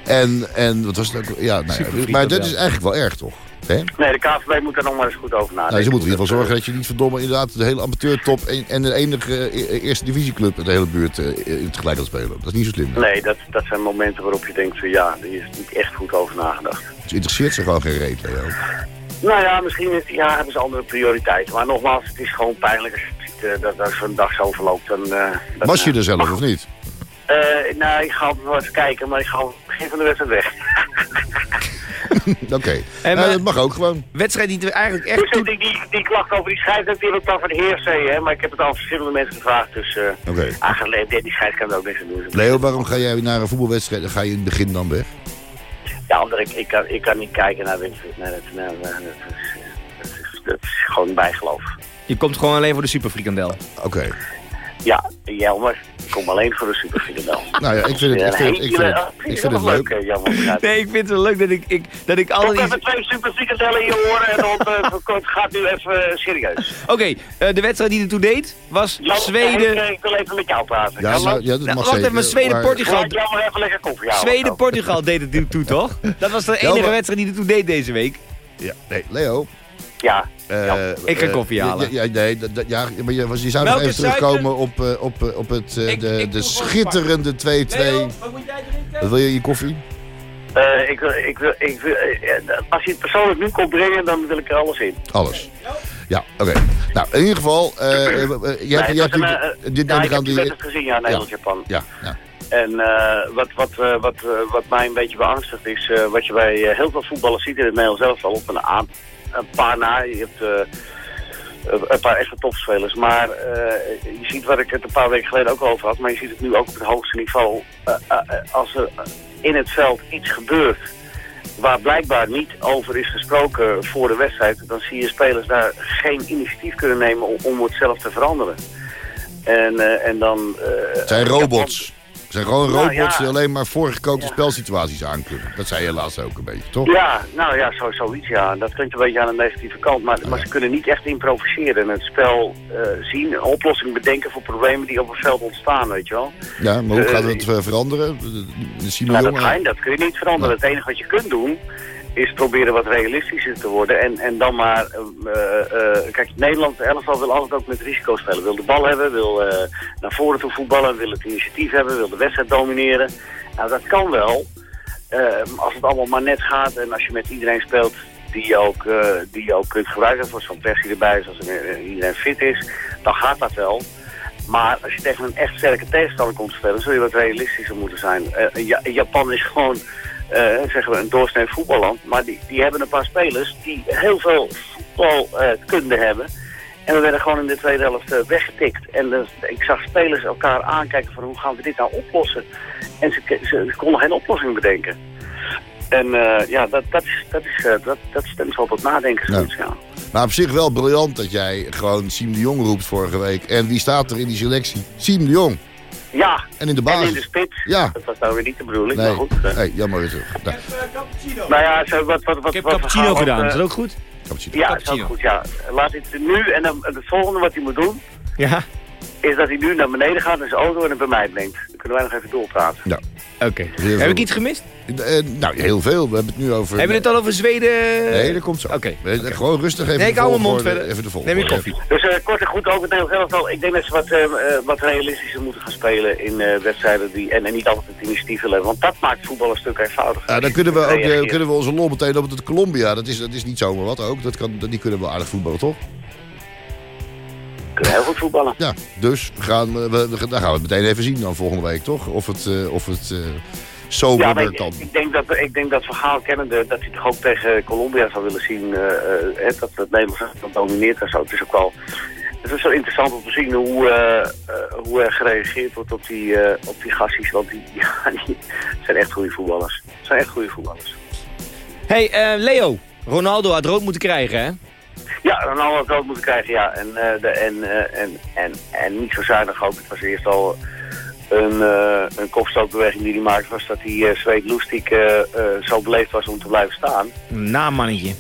En, en wat was het ook? Ja, nou ja, maar dat is eigenlijk wel erg, toch? Hè? Nee, de KVB moet daar nog maar eens goed over nadenken. Nou, ze moeten in ieder geval zorgen dat je niet verdomme inderdaad de hele amateurtop... en, en de enige eh, eerste divisieclub in de hele buurt eh, in tegelijk kan spelen. Dat is niet zo slim. eh, Nee, dat, dat zijn momenten waarop je denkt van ja, er is niet echt goed over nagedacht. Het interesseert ze gewoon geen reet, Leo. Nou ja, misschien is, ja, hebben ze andere prioriteiten. Maar nogmaals, het is gewoon pijnlijk als eh, dat, dat zo'n dag zo verloopt. Dan, eh, dan, Was je eh, er zelf of niet? eh, nou, ik ga altijd wel eens kijken, maar ik ga op het begin van de wedstrijd weg. Oké. En, Nou, maar- dat mag ook gewoon. Wedstrijd die we eigenlijk echt... Dus toe- die, die, die klacht over die scheidsrechter, die heb ik dan van de heer hè. Maar ik heb het al verschillende mensen gevraagd, dus... eh Oké. eigenlijk, die scheids kan er ook niks aan doen. Leo, waarom ga jij naar een voetbalwedstrijd en ga je in het begin dan weg? Ja, omdat ik, ik, kan, ik kan niet kijken naar wedstrijd. Nee, dat, nee, nee, dat, is, dat, is, dat is gewoon bijgeloof. Je komt gewoon alleen voor de superfrikandel. Oké. Ja, Jelmer, ik kom alleen voor de superfrikandel. Nou ja, ik vind het, ik vind het, ik vind het, ik vind het leuk. Nee, ik vind het wel leuk dat ik, ik, dat ik Kom altijd... even twee superfrikandellen in je oren en dan eh, het gaat nu even eh, serieus. Oké, eh, de wedstrijd die ertoe deed was Zweden... Ik, wil even met jou praten. Ja, ja, dat Nou, mag wacht even, Zweden-Portugal. Laat Jelmer even lekker koffie houden. Zweden-Portugal deed het nu toe, toch? Dat was de enige maar- wedstrijd die er toe deed deze week. Ja, nee, Leo. Ja, eh, Ja. Ik ga eh, koffie halen. Ja, nee, dat- dat- ja, maar je, was- je zou nog even terugkomen op, eh, op, eh, op het, eh, Ik- de, ik de schitterende 2-2. wat moet jij drinken? Wat wil je, je koffie? eh, ik, wil, ik, wil, ik wil, eh, eh, als je het persoonlijk nu komt brengen, dan wil ik er alles in. Alles. Ja, oké. Nou, in ieder geval, eh, eh, eh, je hebt, Nee, je het hebt een, eh, dit ja, ik heb die gezien, ja, Nederland-Japan. Ja, ja. En eh, wat, wat, eh, wat, eh, wat mij een beetje beangstigt is eh, wat je bij eh, heel veel voetballers ziet in het Nederlands zelf al op een, aan- een paar na. Je hebt, eh, een paar echte topspelers. Maar eh, je ziet wat ik het een paar weken geleden ook over had, maar je ziet het nu ook op het hoogste niveau. Eh, als er in het veld iets gebeurt waar blijkbaar niet over is gesproken voor de wedstrijd, dan zie je spelers daar geen initiatief kunnen nemen om, om het zelf te veranderen. En, en dan... Het zijn robots. Het zijn gewoon Nou, robots ja. die alleen maar voorgekookte Ja. spelsituaties aankunnen. Dat zei je laatst ook een beetje, toch? Ja, nou ja, zo, zoiets ja. Dat klinkt een beetje aan de negatieve kant. Maar, maar ze kunnen niet echt improviseren. En het spel eh, zien, een oplossing bedenken voor problemen die op het veld ontstaan, weet je wel. Ja, maar hoe Eh, gaat het eh, veranderen? Simon Nou, dat, je, dat kun je niet veranderen. Het enige wat je kunt doen is proberen wat realistischer te worden. En, en dan maar... eh, eh, kijk, Nederland elftal wil altijd ook met risico spelen. Wil de bal hebben, wil naar voren toe voetballen, wil het initiatief hebben, wil de wedstrijd domineren. Nou, dat kan wel. als het allemaal maar net gaat en als je met iedereen speelt die je ook, die je ook kunt gebruiken. Voor zo'n versie erbij, zoals eh, iedereen fit is, dan gaat dat wel. Maar als je tegen een echt sterke tegenstander komt te spelen, zul je wat realistischer moeten zijn. Ja- Japan is gewoon, zeggen we, een doorsnee voetballand. Maar die, die hebben een paar spelers die heel veel voetbalkunde hebben. En we werden gewoon in de tweede helft eh, weggetikt. En eh, ik zag spelers elkaar aankijken van hoe gaan we dit nou oplossen. En ze, ze, ze konden geen oplossing bedenken. En eh, ja, dat, dat, is, dat, is, eh, dat, dat stemt wel tot nadenken. Ja. ja. Maar op zich wel briljant dat jij gewoon Siem de Jong roept vorige week. En wie staat er in die selectie? Siem de Jong. Ja, En in de en in de spits. Ja. Dat was nou weer niet de bedoeling, Nee, maar goed. nee jammer weer terug. Nou, Nou ja, zo, wat, wat, wat, Ik heb wat we cappuccino gaan, gedaan, is eh, dat ook goed? cappuccino. Ja, dat is cappuccino. ook goed, ja. Laat dit nu, en dan, het volgende wat hij moet doen, Ja. Is dat hij nu naar beneden gaat in zijn auto en het bij mij brengt. Dan kunnen wij nog even doorpraten. Ja. Oké. Heel Heb ik iets gemist? Eh, nou, heel veel. We hebben het nu over... Hebben we het al over Zweden? Nee, dat komt zo. Oké. We- Gewoon rustig even Nee, ik de hou mijn mond verder. Even de volgorde. Neem je koffie. Dus eh, kort en goed over het Nederlands elftal. Ik denk dat ze wat, eh, eh, wat realistischer moeten gaan spelen in eh, wedstrijden die, en, en niet altijd het initiatief willen. Want dat maakt voetbal een stuk eenvoudiger. Ja, dan kunnen we ook kunnen we onze lol meteen op het Colombia. Dat is, dat is niet zomaar wat ook. Dat kan, die kunnen wel aardig voetballen, toch? Kunnen heel goed voetballen. Ja, dus we gaan, we, we, dan gaan we het meteen even zien dan volgende week, toch? Of het, eh, of het eh Ja, ik, kan. ik denk dat, ik denk dat Verhaal kennende dat hij toch ook tegen Colombia zou willen zien eh, eh, hè, dat het Nederlands domineert en zo. Het is ook wel het is wel interessant om te zien hoe, hoe er gereageerd wordt op die, eh op die gasties. Want die, ja, die zijn echt goede voetballers. Het zijn echt goede voetballers. hey, eh, Leo. Ronaldo had rood moeten krijgen, hè? Ja, Ronaldo had rood moeten krijgen, ja. En, eh, de, en, eh, en, en, en niet zo zuinig ook. Het was eerst al een, eh een kopstootbeweging die hij maakte. Was dat die uh, Zweed Loestik zo beleefd was om te blijven staan. Na mannetje.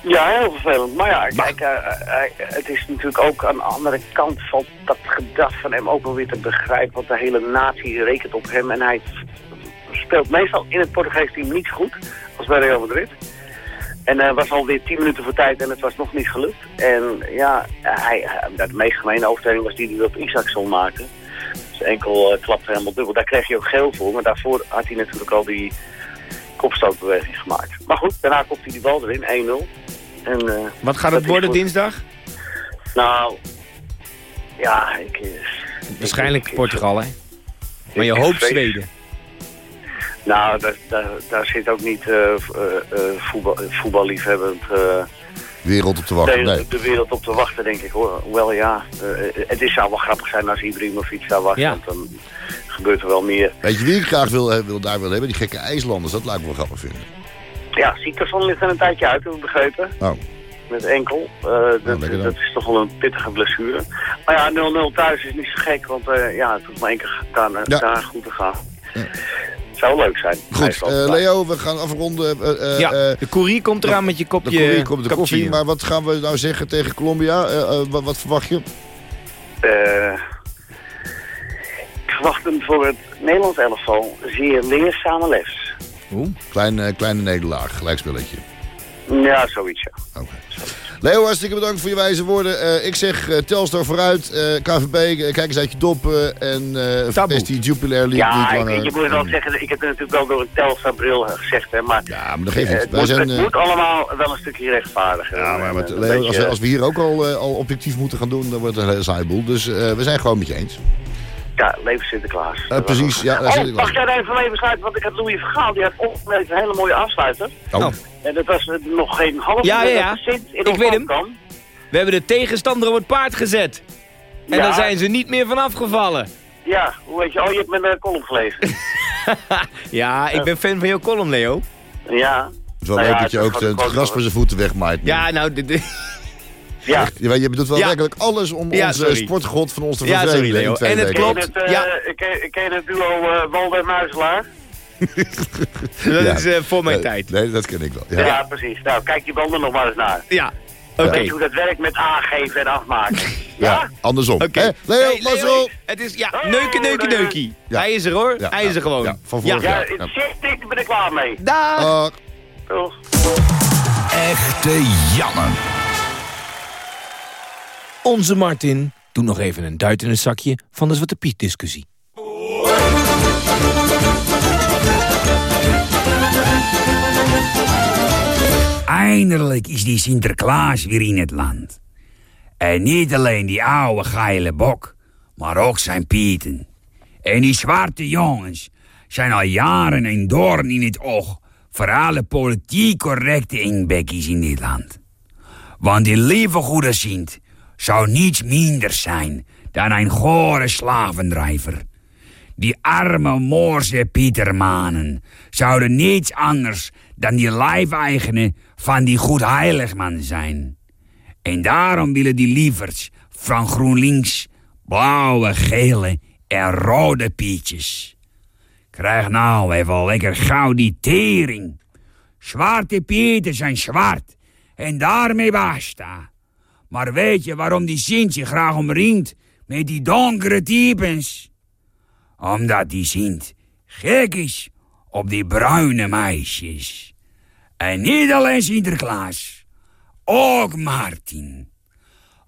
Ja, heel vervelend. Maar ja, kijk, het is natuurlijk ook aan de andere kant van dat gedrag van hem ook wel weer te begrijpen. Want de hele natie rekent op hem en hij speelt meestal in het Portugees team niet goed als bij Real Madrid. En hij was alweer 10 minuten voor tijd en het was nog niet gelukt. En ja, hij, de meest gemene overtreding was die die hij op Isaacson maakte. Zijn enkel uh, klapte helemaal dubbel. Daar kreeg hij ook geel voor, maar daarvoor had hij natuurlijk al die kopstootbeweging gemaakt. Maar goed, daarna komt hij die bal erin, 1-0. En, eh, Wat gaat het worden dinsdag? Nou, ja, ik... eh, Waarschijnlijk ik- ik- Portugal, hè? Maar je hoopt Zweden. Nou, daar, daar, daar zit ook niet eh, eh, eh, voetbal, voetballiefhebbend eh, Wereld op te wachten. de, Nee. de wereld op te wachten, denk ik hoor. Hoewel ja, eh, het is, zou wel grappig zijn als Ibrahimovic daar was, Ja. want dan gebeurt er wel meer. Weet je wie ik graag wil, wil daar wil hebben? Die gekke IJslanders. Dat lijkt me wel grappig vinden. Ja, Siekerson ligt er een tijdje uit, heb ik begrepen. Oh. Met enkel. Eh, dat, dat is toch wel een pittige blessure. Maar ja, 0-0 thuis is niet zo gek, want eh, ja, het hoeft maar één keer Ja. daar goed te gaan. Ja. Zou leuk zijn. Goed, eh, Leo, we gaan afronden. eh, eh, ja, de koerier komt eraan met je de kopje koffie komt de koffie. Maar wat gaan we nou zeggen tegen Colombia? Wat, wat verwacht je? Eh, ik verwacht hem voor het Nederlands elftal zeer leerzame les. Oeh. Kleine, kleine nederlaag, gelijkspelletje. Ja, zoiets ja. Oké. Leo, hartstikke bedankt voor je wijze woorden. Eh, ik zeg eh, Telstar vooruit, eh, KVB, kijk eens uit je doppen. En eh verpest die Jupiler League Ja, niet ik, langer. je moet wel En- zeggen, ik heb het natuurlijk wel door een Telstar-bril gezegd, hè, maar Ja, maar dat geeft eh, niet. het, Wij moet, zijn, het moet allemaal wel een stukje rechtvaardiger. ja, maar met, Een Leo, als, we, als we hier ook al, al objectief moeten gaan doen, dan wordt het een hele saai boel. Dus eh, we zijn gewoon met je eens. Ja, leven Sinterklaas. Eh, precies, ja, daar Oh, ik wel. mag jij er even even sluiten, want ik had Louis Vergaal, die had opgemerkt een hele mooie afsluiter. Oh. Oh. En dat was eh, nog geen half Ja, uur ja, ja. Sint in Ik weet hem. kwam. We hebben de tegenstander op het paard gezet. En Ja. daar zijn ze niet meer van afgevallen. Ja, hoe weet je? Oh, je hebt mijn eh, column gelezen. Ja, ik ben fan van jouw column, Leo. ja. Het is wel Nou leuk ja, dat je ook het gras van zijn voeten wegmaait. Ja, nou, dit- dit- Ja. Ja, je doet wel Ja. werkelijk alles om Ja, onze sorry. sportgod van ons te Ja, sorry, vervelen Leo. twee En het weken. klopt. Ken je het, Ja. eh, ken, ken je het duo uh, Walder Muizelaar? dat Ja. is eh, voor mijn Nee, tijd. Nee, dat ken ik wel. Ja. Ja. precies. Nou, kijk die banden nog maar eens naar. Ja, oké. Weet je hoe dat werkt met aangeven en afmaken? Ja, andersom. Oké. Hè? Leo, Hey, Leo! Het is, ja, Oh, neuken, neuken, neukie. Ja. Hij is er hoor, Ja, hij is ja, er gewoon. ja, van vorig Ja, jaar. Ja. zit ik, ben ik klaar mee. Dag. Dag. Doeg. Echte Janne. Onze Martin doet nog even een duit in het zakje van de Zwarte Piet discussie. Eindelijk is die Sinterklaas weer in het land. En niet alleen die oude geile bok, maar ook zijn pieten. En die zwarte jongens zijn al jaren een doorn in het oog voor alle politiek correcte ingbekkies in dit land. Want die lieve goede Sint zou niets minder zijn dan een gore slavendrijver. Die arme Moorse Pietermanen zouden niets anders dan die lijfeigenen van die goedheiligman zijn. En daarom willen die lieverds van GroenLinks blauwe, gele en rode pietjes. Krijg nou even lekker gauw die tering. Zwarte pieten zijn zwart en daarmee basta. Maar weet je waarom die Sint zich graag omringt met die donkere typens? Omdat die Sint gek is op die bruine meisjes. En niet alleen Sinterklaas, ook Martin.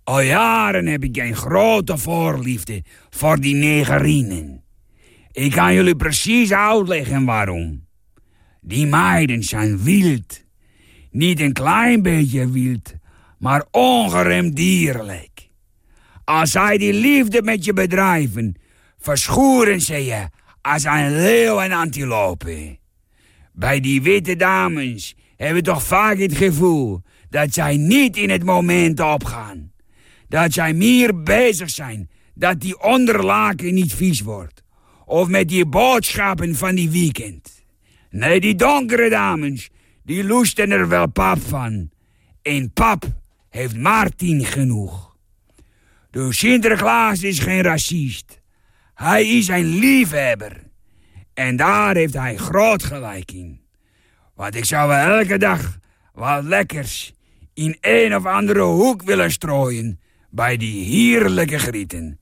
Al jaren heb ik een grote voorliefde voor die negerinen. Ik kan jullie precies uitleggen waarom. Die meiden zijn wild. Niet een klein beetje wild, maar ongeremd dierlijk. Als zij die liefde met je bedrijven, verschoeren ze je als een leeuw en antilope. Bij die witte dames hebben we toch vaak het gevoel dat zij niet in het moment opgaan. Dat zij meer bezig zijn dat die onderlaken niet vies wordt. Of met die boodschappen van die weekend. Nee, die donkere dames, die loesten er wel pap van. En pap heeft Martin genoeg. De Sinterklaas is geen racist. Hij is een liefhebber. En daar heeft hij groot gelijk in. Want ik zou wel elke dag wat lekkers in een of andere hoek willen strooien bij die heerlijke grieten.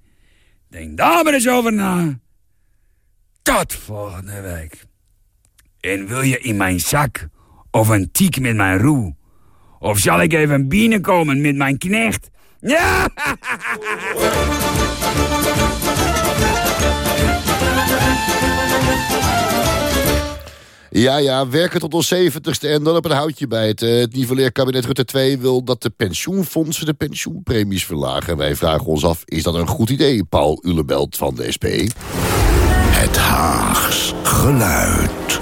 Denk daar maar eens over na. Tot volgende week. En wil je in mijn zak of een tiek met mijn roe? Of zal ik even binnenkomen met mijn knecht? Ja! Ja, ja, werken tot ons zeventigste en dan op een houtje bijten. Het nivelleerkabinet Rutte 2 wil dat de pensioenfondsen de pensioenpremies verlagen. Wij vragen ons af, is dat een goed idee? Paul Ulebelt van de SP. Het Haags geluid.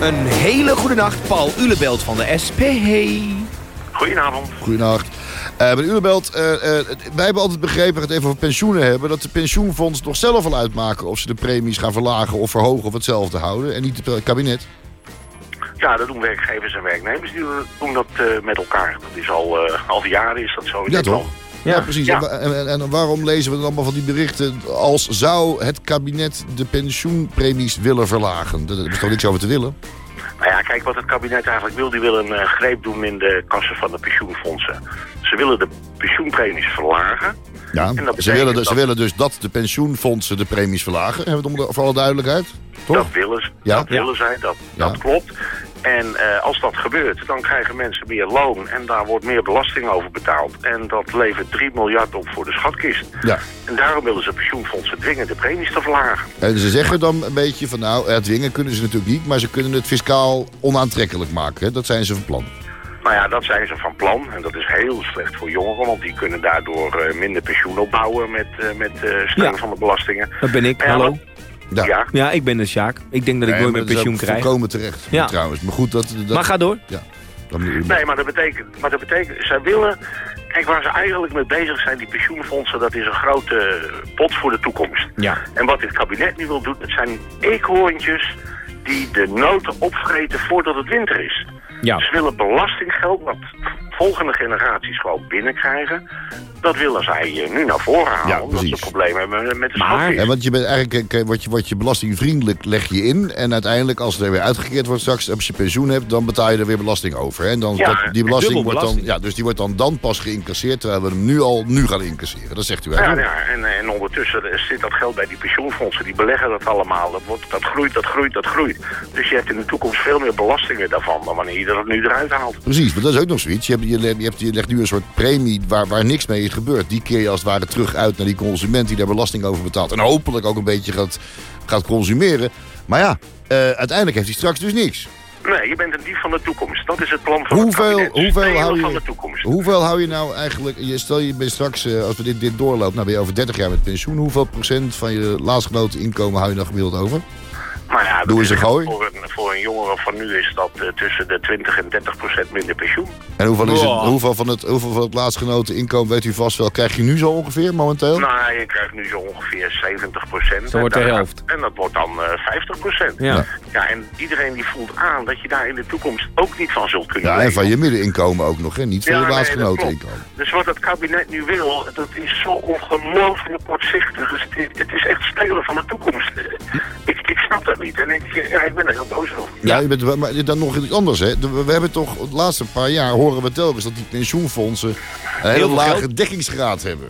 Een hele goede nacht, Paul Ulebelt van de SP. Goedenavond. Goedenacht. Eh meneer Ulebelt, eh, eh, wij hebben altijd begrepen, we het even over pensioenen hebben... dat de pensioenfondsen toch zelf wel uitmaken of ze de premies gaan verlagen of verhogen of hetzelfde houden. En niet het kabinet. Ja, dat doen werkgevers en werknemers. Die doen dat eh, met elkaar. Dat is al, eh, al jaren is dat zo. Ja, toch? Ja, precies. Ja. En, wa- en, en waarom lezen we dan allemaal van die berichten als zou het kabinet de pensioenpremies willen verlagen? Daar is toch niks over te willen? Nou ja, kijk wat het kabinet eigenlijk wil. Die wil een eh, greep doen in de kassen van de pensioenfondsen. Ze willen de pensioenpremies verlagen. Ja, En dat ze willen, dus, ze willen dus dat de pensioenfondsen de premies verlagen. Hebben we het om de, voor alle duidelijkheid? Toch? Dat willen, ze- Ja. dat willen zij, dat, Ja. dat klopt. En eh, als dat gebeurt, dan krijgen mensen meer loon en daar wordt meer belasting over betaald. En dat levert 3 miljard op voor de schatkist. Ja. En daarom willen ze pensioenfondsen dwingen de premies te verlagen. En ze zeggen dan een beetje van nou, ja, dwingen kunnen ze natuurlijk niet, maar ze kunnen het fiscaal onaantrekkelijk maken. Hè? Dat zijn ze van plan. Nou ja, dat zijn ze van plan. En dat is heel slecht voor jongeren, want die kunnen daardoor eh, minder pensioen opbouwen met, eh, met eh, steun Ja. van de belastingen. Dat ben ik, Ja, hallo. Ja. Ja, Ja, ik ben de Sjaak. Ik denk dat ik Nee, nooit dat is pensioen krijg. Volkomen terecht, Ja. trouwens. Maar goed, dat... dat Maar ga door. Ja. Nee, maar dat betekent, maar dat betekent, zij willen Kijk, waar ze eigenlijk mee bezig zijn, die pensioenfondsen, dat is een grote pot voor de toekomst. Ja. En wat dit kabinet nu wil doen, het zijn eekhoorntjes die de noten opvreten voordat het winter is. Ja. Ze willen belastinggeld, wat volgende generaties gewoon binnenkrijgen. Dat willen zij eh, nu naar voren halen, Ja, omdat ze problemen hebben met de Maar-. Ja, want je bent eigenlijk eh, word je, word je belastingvriendelijk leg je in. En uiteindelijk, als het er weer uitgekeerd wordt straks, als je pensioen hebt, dan betaal je er weer belasting over. hè. En dan, Ja, dat, die belasting wordt dan, ja, dus die wordt dan, dan pas geïncasseerd, terwijl we hem nu al nu gaan incasseren. Dat zegt u Ja, eigenlijk. ja en, en ondertussen eh, zit dat geld bij die pensioenfondsen. Die beleggen dat allemaal. Dat, wordt, dat groeit, dat groeit, dat groeit. Dus je hebt in de toekomst veel meer belastingen daarvan... dan wanneer je dat nu eruit haalt. Precies, want dat is ook nog zoiets. Je, hebt, je, le- je, hebt, je legt nu een soort premie waar, waar niks mee is gebeurd. Die keer je als het ware terug uit naar die consument die daar belasting over betaalt. En hopelijk ook een beetje gaat, gaat consumeren. Maar ja, eh, uiteindelijk heeft hij straks dus niks. Nee, je bent een dief van de toekomst. Dat is het plan van Hoeveel, het hoeveel, hou van de je, toekomst. hoeveel hou je nou eigenlijk... Je, stel je bent straks, eh, als we dit, dit doorloopt, nou ben je over 30 jaar met pensioen. Hoeveel procent van je laatstgenoten inkomen hou je dan gemiddeld over? Maar ja, dat Doe is eens een gooi. Voor een, voor een jongere van nu is dat eh, tussen de 20 en 30 procent minder pensioen. En hoeveel, is het, Wow. hoeveel, van het, hoeveel van het laatstgenoten inkomen weet u vast wel? Krijg je nu zo ongeveer momenteel? Nou, je krijgt nu zo ongeveer 70 procent. Zo wordt de helft. En dat wordt dan eh 50 procent. Ja. Ja, en iedereen die voelt aan dat je daar in de toekomst ook niet van zult kunnen Ja, en leven. van je middeninkomen ook nog, hè? Niet van Ja, je nee, laatstgenoten dat inkomen. Dus wat het kabinet nu wil, dat is zo ongelooflijk kortzichtig. Dus het, het is echt stelen van de toekomst. Dat niet en ik, ja, ik ben er heel boos over. Ja, je bent, maar dan nog iets anders, hè? We hebben toch de laatste paar jaar horen we telkens dat die pensioenfondsen een hele lage geld. dekkingsgraad hebben.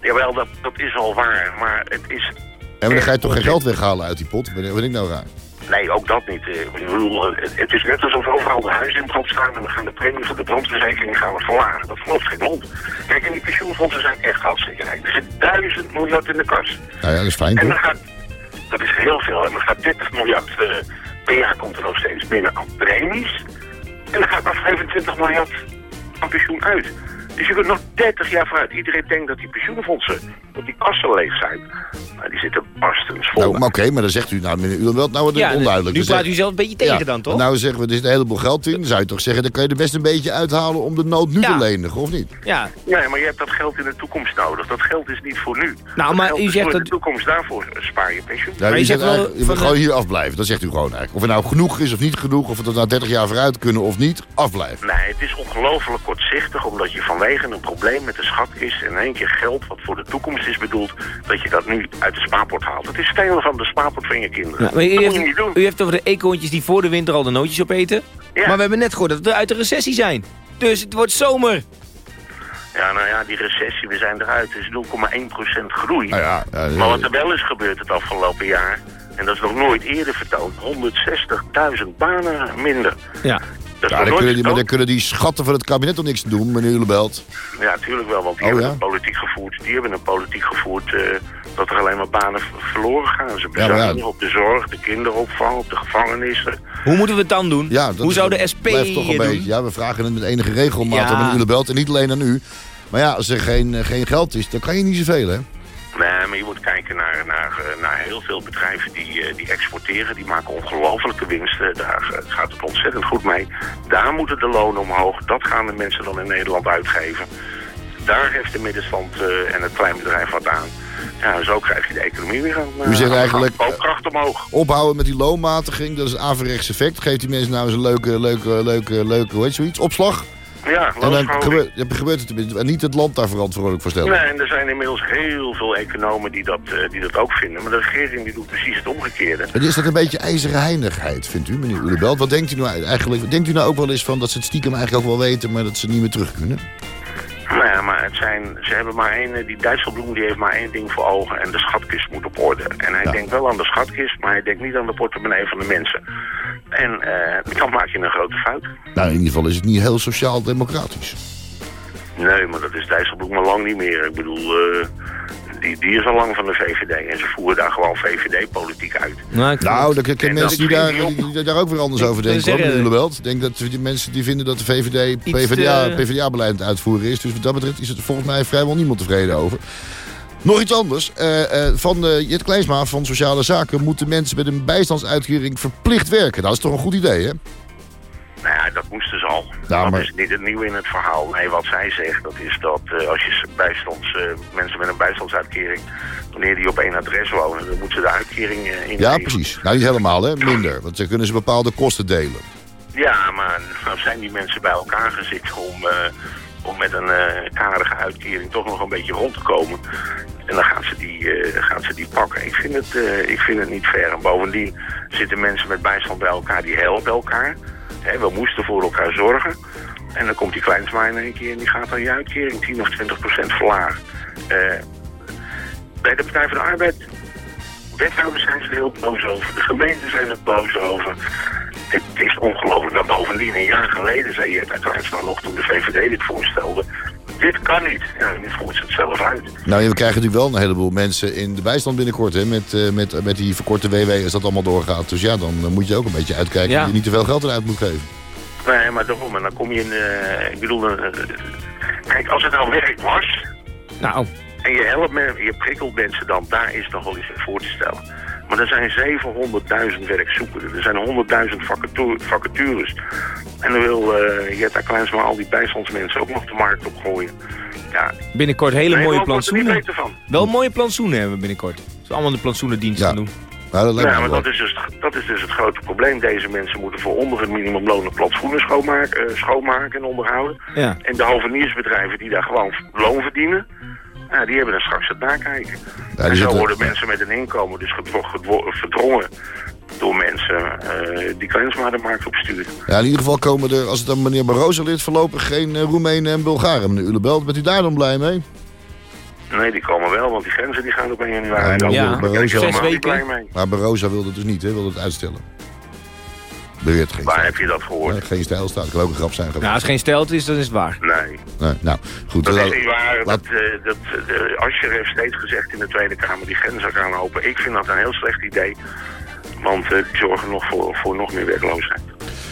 Jawel, dat, dat is al waar, maar het is... En dan ga je toch geen geld weghalen uit die pot? Ben, ben ik nou raar? Nee, ook dat niet. Eh, Ik bedoel, eh, het, het is net alsof overal de huizen in brand staan en we gaan de premie voor de brandverzekering gaan we verlagen. Dat gelooft geen hond. Kijk, en die pensioenfondsen zijn echt hartstikke rijk. Er zit duizend miljard in de kas. Nou ja, dat is fijn, En dan toch? gaat, dat is heel veel. En dan gaat 30 miljard eh, per jaar komt er nog steeds binnen aan premies. En dan gaat maar 25 miljard aan pensioen uit. Dus je kunt nog 30 jaar vooruit. Iedereen denkt dat die pensioenfondsen, dat die kassen leeg zijn. Maar die zitten barstens vol. Nou, maar oké, maar dan zegt u, nou, meneer Ulenbelt, nou wordt het Ja, onduidelijk. nu praat u zelf een beetje tegen Ja, dan, toch? Nou zeggen we, er zit een heleboel geld in. Dan zou je toch zeggen, dan kan je er best een beetje uithalen om de nood nu Ja. te lenigen, of niet? Ja, Nee, maar je hebt dat geld in de toekomst nodig. Dat geld is niet voor nu. Nou, dat maar geld u is zegt voor dat- de toekomst. Daarvoor spaar je pensioen. Ja, je u zegt zegt wel moet gewoon hier afblijven. Dat zegt u gewoon eigenlijk. Of het nou genoeg is of niet genoeg, of we er nou 30 jaar vooruit kunnen of niet, afblijven. Nee, het is ongelooflijk kortzichtig, omdat je vanwege een probleem met de schatkist in één keer geld wat voor de toekomst is bedoeld, dat je dat nu uit de spaarpot haalt. Het is stelen van de spaarpot van je kinderen. Ja, maar u dat heeft, moet je niet doen. u heeft over de eekhoorntjes die voor de winter al de nootjes opeten. Ja. Maar we hebben net gehoord dat we uit de recessie zijn. Dus het wordt zomer. Ja, nou ja, die recessie, we zijn eruit. Het is 0,1% groei. Nou ja, ja, Maar wat er wel is gebeurd het afgelopen jaar, en dat is nog nooit eerder vertoond, 160.000 banen minder. Ja. Dat ja, dan kunnen die, maar dan kunnen die schatten van het kabinet toch niks doen, meneer Ulebelt. Ja, natuurlijk wel, want die Oh, hebben ja? een politiek gevoerd. Die hebben een politiek gevoerd eh, dat er alleen maar banen verloren gaan. Ze Ja, maar ja. bezuinigen op de zorg, de kinderopvang, op de gevangenissen. Hoe moeten we het dan doen? Ja, Hoe zou de SP blijft toch een doen? beetje. Ja, we vragen het met enige regelmaat Ja. aan meneer Ulebelt en niet alleen aan u. Maar ja, als er geen, eh, geen geld is, dan kan je niet zoveel, hè? Nee, maar je moet kijken naar, naar, eh, naar heel veel bedrijven die, eh, die exporteren. Die maken ongelofelijke winsten. Daar eh, gaat het ontzettend goed mee. Daar moeten de lonen omhoog. Dat gaan de mensen dan in Nederland uitgeven. Daar heeft de middenstand en het kleinbedrijf wat aan. Ja, zo krijg je de economie weer aan. U zegt eigenlijk, koopkracht omhoog. Ophouden met die loonmatiging, dat is een averechts effect. Geeft die mensen nou eens een leuke, leuke, leuke, leuke, hoe heet zoiets, opslag. Ja, En dan gebeurt, het tenminste. En niet het land daar verantwoordelijk voor stellen. Nee, en er zijn inmiddels heel veel economen die dat, eh, die dat ook vinden. Maar de regering die doet precies het omgekeerde. En is dat een beetje ijzeren heinigheid, vindt u, meneer Ulebelt? Wat denkt u nou eigenlijk? Denkt u nou ook wel eens van dat ze het stiekem eigenlijk ook wel weten, maar dat ze niet meer terug kunnen? Nou ja, maar het zijn, ze hebben maar één, eh, die Dijsselbloem die heeft maar één ding voor ogen en de schatkist moet op orde. En hij Ja. denkt wel aan de schatkist, maar hij denkt niet aan de portemonnee van de mensen. En eh, dan maak je een grote fout. Nou, in ieder geval is het niet heel sociaal-democratisch. Nee, maar dat is Dijsselbloem al lang niet meer. Ik bedoel, eh, die, die is al lang van de VVD en ze voeren daar gewoon VVD-politiek uit. Nou, ik Nou, er ken mensen die daar, die, die daar ook weer anders over denken, zeggen-. Ik denk dat die mensen die vinden dat de VVD PvdA, te- PvdA-beleid aan het uitvoeren is. Dus wat dat betreft is het volgens mij vrijwel niemand tevreden over. Nog iets anders. Eh, eh, van uh, Jet Kleinsma van Sociale Zaken moeten mensen met een bijstandsuitkering verplicht werken. Dat is toch een goed idee, hè? Nou ja, dat moesten ze al. Ja, dat is niet het nieuwe in het verhaal. Nee, wat zij zegt, dat is dat eh, als je bijstands, eh, mensen met een bijstandsuitkering, wanneer die op één adres wonen, dan moeten ze de uitkering eh, in. Ja, precies. Nou, niet helemaal, hè. Minder. Want dan kunnen ze bepaalde kosten delen. Ja, maar nou zijn die mensen bij elkaar gezeten om, om met een karige uitkering toch nog een beetje rond te komen. En dan gaan ze die, gaan ze die pakken. Ik vind, het, ik vind het niet fair. En bovendien zitten mensen met bijstand bij elkaar, die helpen elkaar. We moesten voor elkaar zorgen. En dan komt die kleinsma in één keer en die gaat dan je uitkering 10 of 20 procent verlagen. Eh, bij de Partij van de Arbeid wethouders zijn er heel boos over. De gemeenten zijn er boos over. Het is ongelooflijk dat bovendien een jaar geleden zei je het Kleinsma nog toen de VVD dit voorstelde. Dit kan niet. Ja, nu voert ze het zelf uit. Nou, ja, we krijgen natuurlijk wel een heleboel mensen in de bijstand binnenkort, hè. Met, eh, met, met die verkorte WW, als dat allemaal doorgaat. Dus ja, dan moet je ook een beetje uitkijken Ja. dat je niet te veel geld eruit moet geven. Nee, maar daarom. En dan kom je in... eh, ik bedoel... eh, kijk, als het nou werk was... Nou, En je helpt me, je prikkelt mensen dan, daar is nog wel eens voor te stellen. Maar er zijn 700.000 werkzoekenden, er zijn 100.000 vacatu- vacatures. En dan wil eh Jetta Kleinsma al die bijstandsmensen ook nog de markt opgooien. Ja, binnenkort hele mooie plantsoenen. Wel mooie plantsoenen hebben we binnenkort. Dus allemaal de plantsoenendienst Ja. gaan doen. Nou, dat lijkt Ja, maar wel. dat is, dus, dat is dus het grote probleem. Deze mensen moeten voor onder het minimumloon de plantsoenen schoonmaken, eh, schoonmaken en onderhouden. Ja. En de hoveniersbedrijven die daar gewoon loon verdienen, ja, die hebben dan straks het nakijken. die en zo worden mensen met een inkomen dus verdrongen door mensen eh, die Kleinsma de markt opsturen. Ja, in ieder geval komen er, als het aan meneer Barroso ligt, voorlopig geen eh, Roemenen en Bulgaren. Meneer Ulebelt, bent u daar dan blij mee? Nee, die komen wel, want die grenzen die gaan op 1 januari. Ja, ja, niet weken. blij mee. Maar Barroso wilde het dus niet, hè? Wilde het uitstellen. Beweert geen Waar stijl. heb je dat gehoord? Nee, geen stijl staat. Het kan ook een grap zijn geweest. Nou, als het geen stelt is, dan is het waar. Nee. Nee, nou, goed. Dat we is niet waar. laat- Dat, eh, dat, de Asscher heeft steeds gezegd in de Tweede Kamer die grenzen gaan open. Ik vind dat een heel slecht idee. Want eh, die zorgen nog voor, voor nog meer werkloosheid.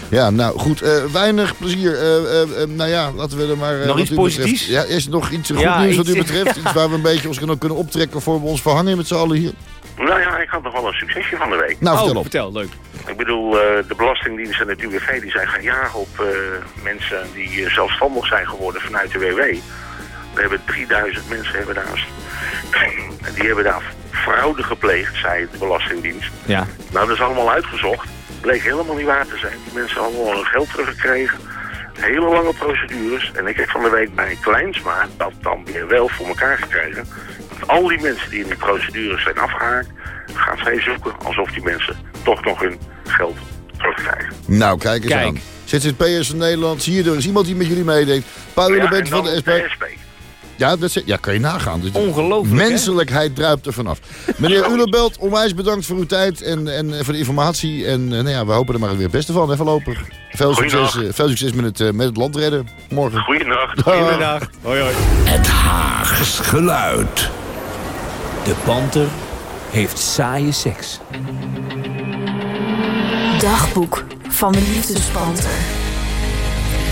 Ja, nou goed. eh, weinig plezier. Eh, eh, eh, nou ja, laten we er maar... eh, Nog iets positiefs? Ja, is er nog iets goed Ja, nieuws wat u betreft? Iets waar we een beetje ons kunnen, kunnen optrekken voor we ons verhangen met z'n allen hier? Nou ja, ik had nog wel een succesje van de week. Nou, vertel oh, op. vertel, leuk. Ik bedoel, eh, de Belastingdienst en het UWV die zijn gaan jagen op eh, mensen die eh, zelfstandig zijn geworden vanuit de WW. We hebben 3000 mensen hebben daar, die hebben daar fraude gepleegd, zei de Belastingdienst. Ja. Nou, dat is allemaal uitgezocht. Bleek helemaal niet waar te zijn. Die mensen hadden allemaal hun geld teruggekregen. Hele lange procedures. En ik heb van de week bij Kleinsma dat dan weer wel voor elkaar gekregen. Al die mensen die in die procedures zijn afgehaakt, gaan zij zoeken alsof die mensen toch nog hun geld terugkrijgen. Nou, kijk eens Kijk. aan. ZZP'ers van Nederland, zie je er is iemand die met jullie meedeed. Paul Ja, van de SP. SP. Ja, dat is, ja, kan je nagaan. Dus Ongelooflijk, hè? Menselijkheid druipt er vanaf. Meneer Ulebelt, onwijs bedankt voor uw tijd en, en voor de informatie. En eh, nou ja, we hopen er maar weer het beste van, hè, voorlopig. Veel succes, Goeiedag. eh, veel succes met het, eh, met het land redden morgen. Goeienacht. Goedendag. Hoi, hoi. Het Haags geluid. De panter heeft saaie seks. Dagboek van de liefdespanter.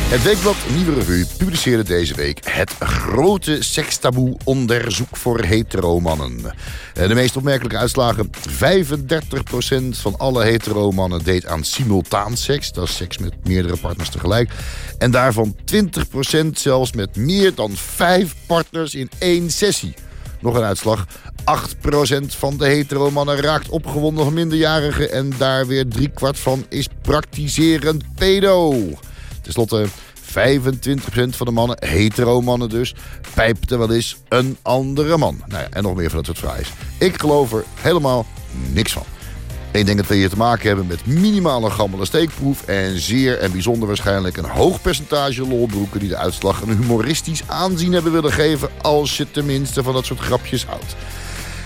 Het weekblad Nieuwe Revue publiceerde deze week het grote sekstaboe onderzoek voor heteromannen. Eh, De meest opmerkelijke uitslagen: 35% van alle heteromannen deed aan simultaan seks, dat is seks met meerdere partners tegelijk. En daarvan 20% zelfs met meer dan vijf partners in één sessie. Nog een uitslag. 8% van de heteromannen raakt opgewonden van minderjarigen... en daar weer driekwart van is praktiserend pedo. Ten slotte, 25% van de mannen, hetero-mannen dus... pijpte wel eens een andere man. Nou ja, en nog meer van dat soort fraais. Ik geloof er helemaal niks van. Ik denk dat we hier te maken hebben met minimale gammele steekproef... en zeer en bijzonder waarschijnlijk een hoog percentage lolbroeken... die de uitslag een humoristisch aanzien hebben willen geven... als je tenminste van dat soort grapjes houdt.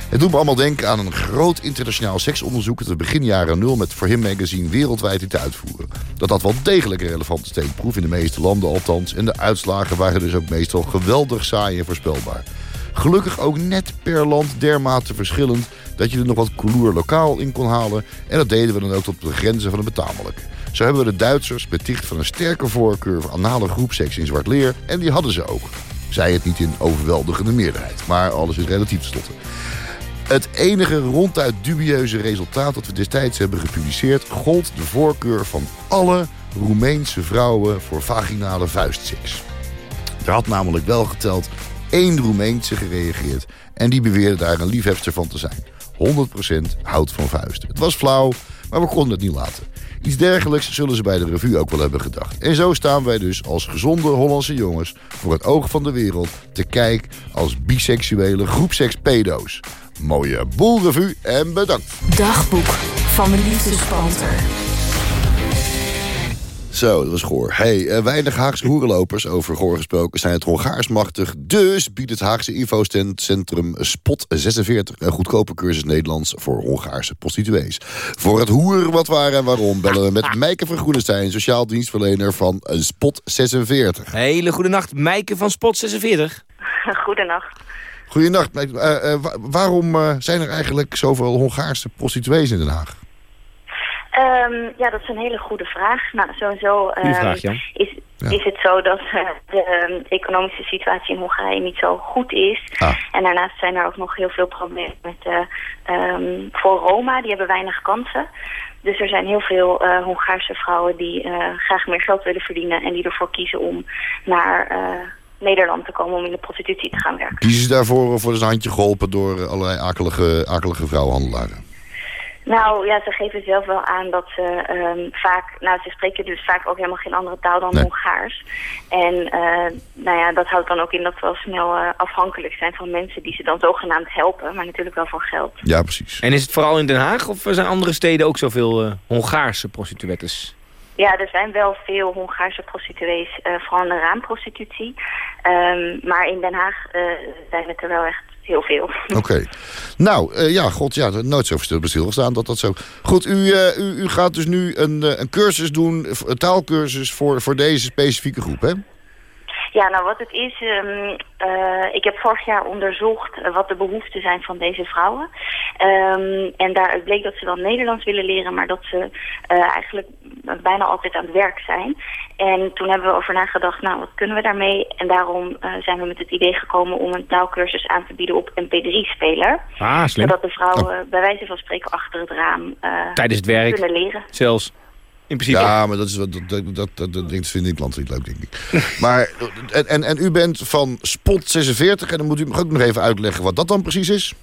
Het doet me allemaal denken aan een groot internationaal seksonderzoek... dat we begin jaren nul met For Him Magazine wereldwijd liet uitvoeren. Dat had wel degelijk een relevante steekproef in de meeste landen althans... en de uitslagen waren dus ook meestal geweldig saai en voorspelbaar. Gelukkig ook net per land dermate verschillend... dat je er nog wat couleur lokaal in kon halen... en dat deden we dan ook tot de grenzen van het betamelijke. Zo hebben we de Duitsers beticht van een sterke voorkeur... voor anale groepseks in zwart leer en die hadden ze ook. Zij het niet in overweldigende meerderheid, maar alles is relatief tenslotte. Het enige ronduit dubieuze resultaat dat we destijds hebben gepubliceerd... gold de voorkeur van alle Roemeense vrouwen voor vaginale vuistseks. Er had namelijk wel geteld één Roemeense gereageerd... en die beweerde daar een liefhebster van te zijn. 100% houdt van vuisten. Het was flauw, maar we konden het niet laten. Iets dergelijks zullen ze bij de revue ook wel hebben gedacht. En zo staan wij dus als gezonde Hollandse jongens... voor het oog van de wereld te kijk als biseksuele groepseks-pedo's. Mooie boelrevue en bedankt. Dagboek van de liefdespanter. Zo, dat was goor. Hey, eh, weinig Haagse hoerenlopers, over goor gesproken, zijn het Hongaars machtig. Dus biedt het Haagse infocentrum Spot 46 een goedkope cursus Nederlands voor Hongaarse prostituees. Voor het hoer, wat waar en waarom bellen we met Meike van Groenestein, sociaal dienstverlener van eh, Spot 46. Hele goede nacht, Meike van Spot 46. Goedenacht. Goedenacht. Meike. Eh, eh, wa- waarom eh, zijn er eigenlijk zoveel Hongaarse prostituees in Den Haag? Ehm, ja, dat is een hele goede vraag. Nou, sowieso vraag, Jan. is, Ja. is het zo dat eh, de ehm, economische situatie in Hongarije niet zo goed is. Ah. En daarnaast zijn er ook nog heel veel problemen met eh, voor Roma. Die hebben weinig kansen. Dus er zijn heel veel eh, Hongaarse vrouwen die graag meer geld willen verdienen... en die ervoor kiezen om naar Nederland te komen om in de prostitutie te gaan werken. Kiezen ze daarvoor of worden ze een handje geholpen door allerlei akelige, akelige vrouwenhandelaren? Nou ja, ze geven zelf wel aan dat ze ehm, vaak, nou ze spreken dus vaak ook helemaal geen andere taal dan Nee. Hongaars. En eh, nou ja, dat houdt dan ook in dat ze al snel eh, afhankelijk zijn van mensen die ze dan zogenaamd helpen, maar natuurlijk wel voor geld. Ja, precies. En is het vooral in Den Haag of zijn andere steden ook zoveel eh, Hongaarse prostituettes? Ja, er zijn wel veel Hongaarse prostituees, eh, vooral in de raamprostitutie. Ehm, maar in Den Haag eh, zijn het er wel echt heel veel. Oké. Nou, eh, ja, god, ja, nooit zo stil stilgestaan dat dat zo... Goed, u, eh, u, u gaat dus nu een, eh, een cursus doen, een taalkursus voor, voor deze specifieke groep, hè? Ja, nou wat het is, ehm, eh, ik heb vorig jaar onderzocht eh, wat de behoeften zijn van deze vrouwen. Ehm, en daaruit bleek dat ze wel Nederlands willen leren, maar dat ze eh, eigenlijk bijna altijd aan het werk zijn. En toen hebben we over nagedacht, nou wat kunnen we daarmee? En daarom zijn we met het idee gekomen om een taalkursus aan te bieden op MP3-speler. Ah, slim. Zodat de vrouwen bij wijze van spreken achter het raam Tijdens het werk. kunnen leren. Zelfs. In principe. Ja, maar dat, is, dat, dat, dat, dat, vindt ik land niet leuk, denk ik. maar, en, en, en u bent van Spot 46 en dan moet u me ook nog even uitleggen wat dat dan precies is.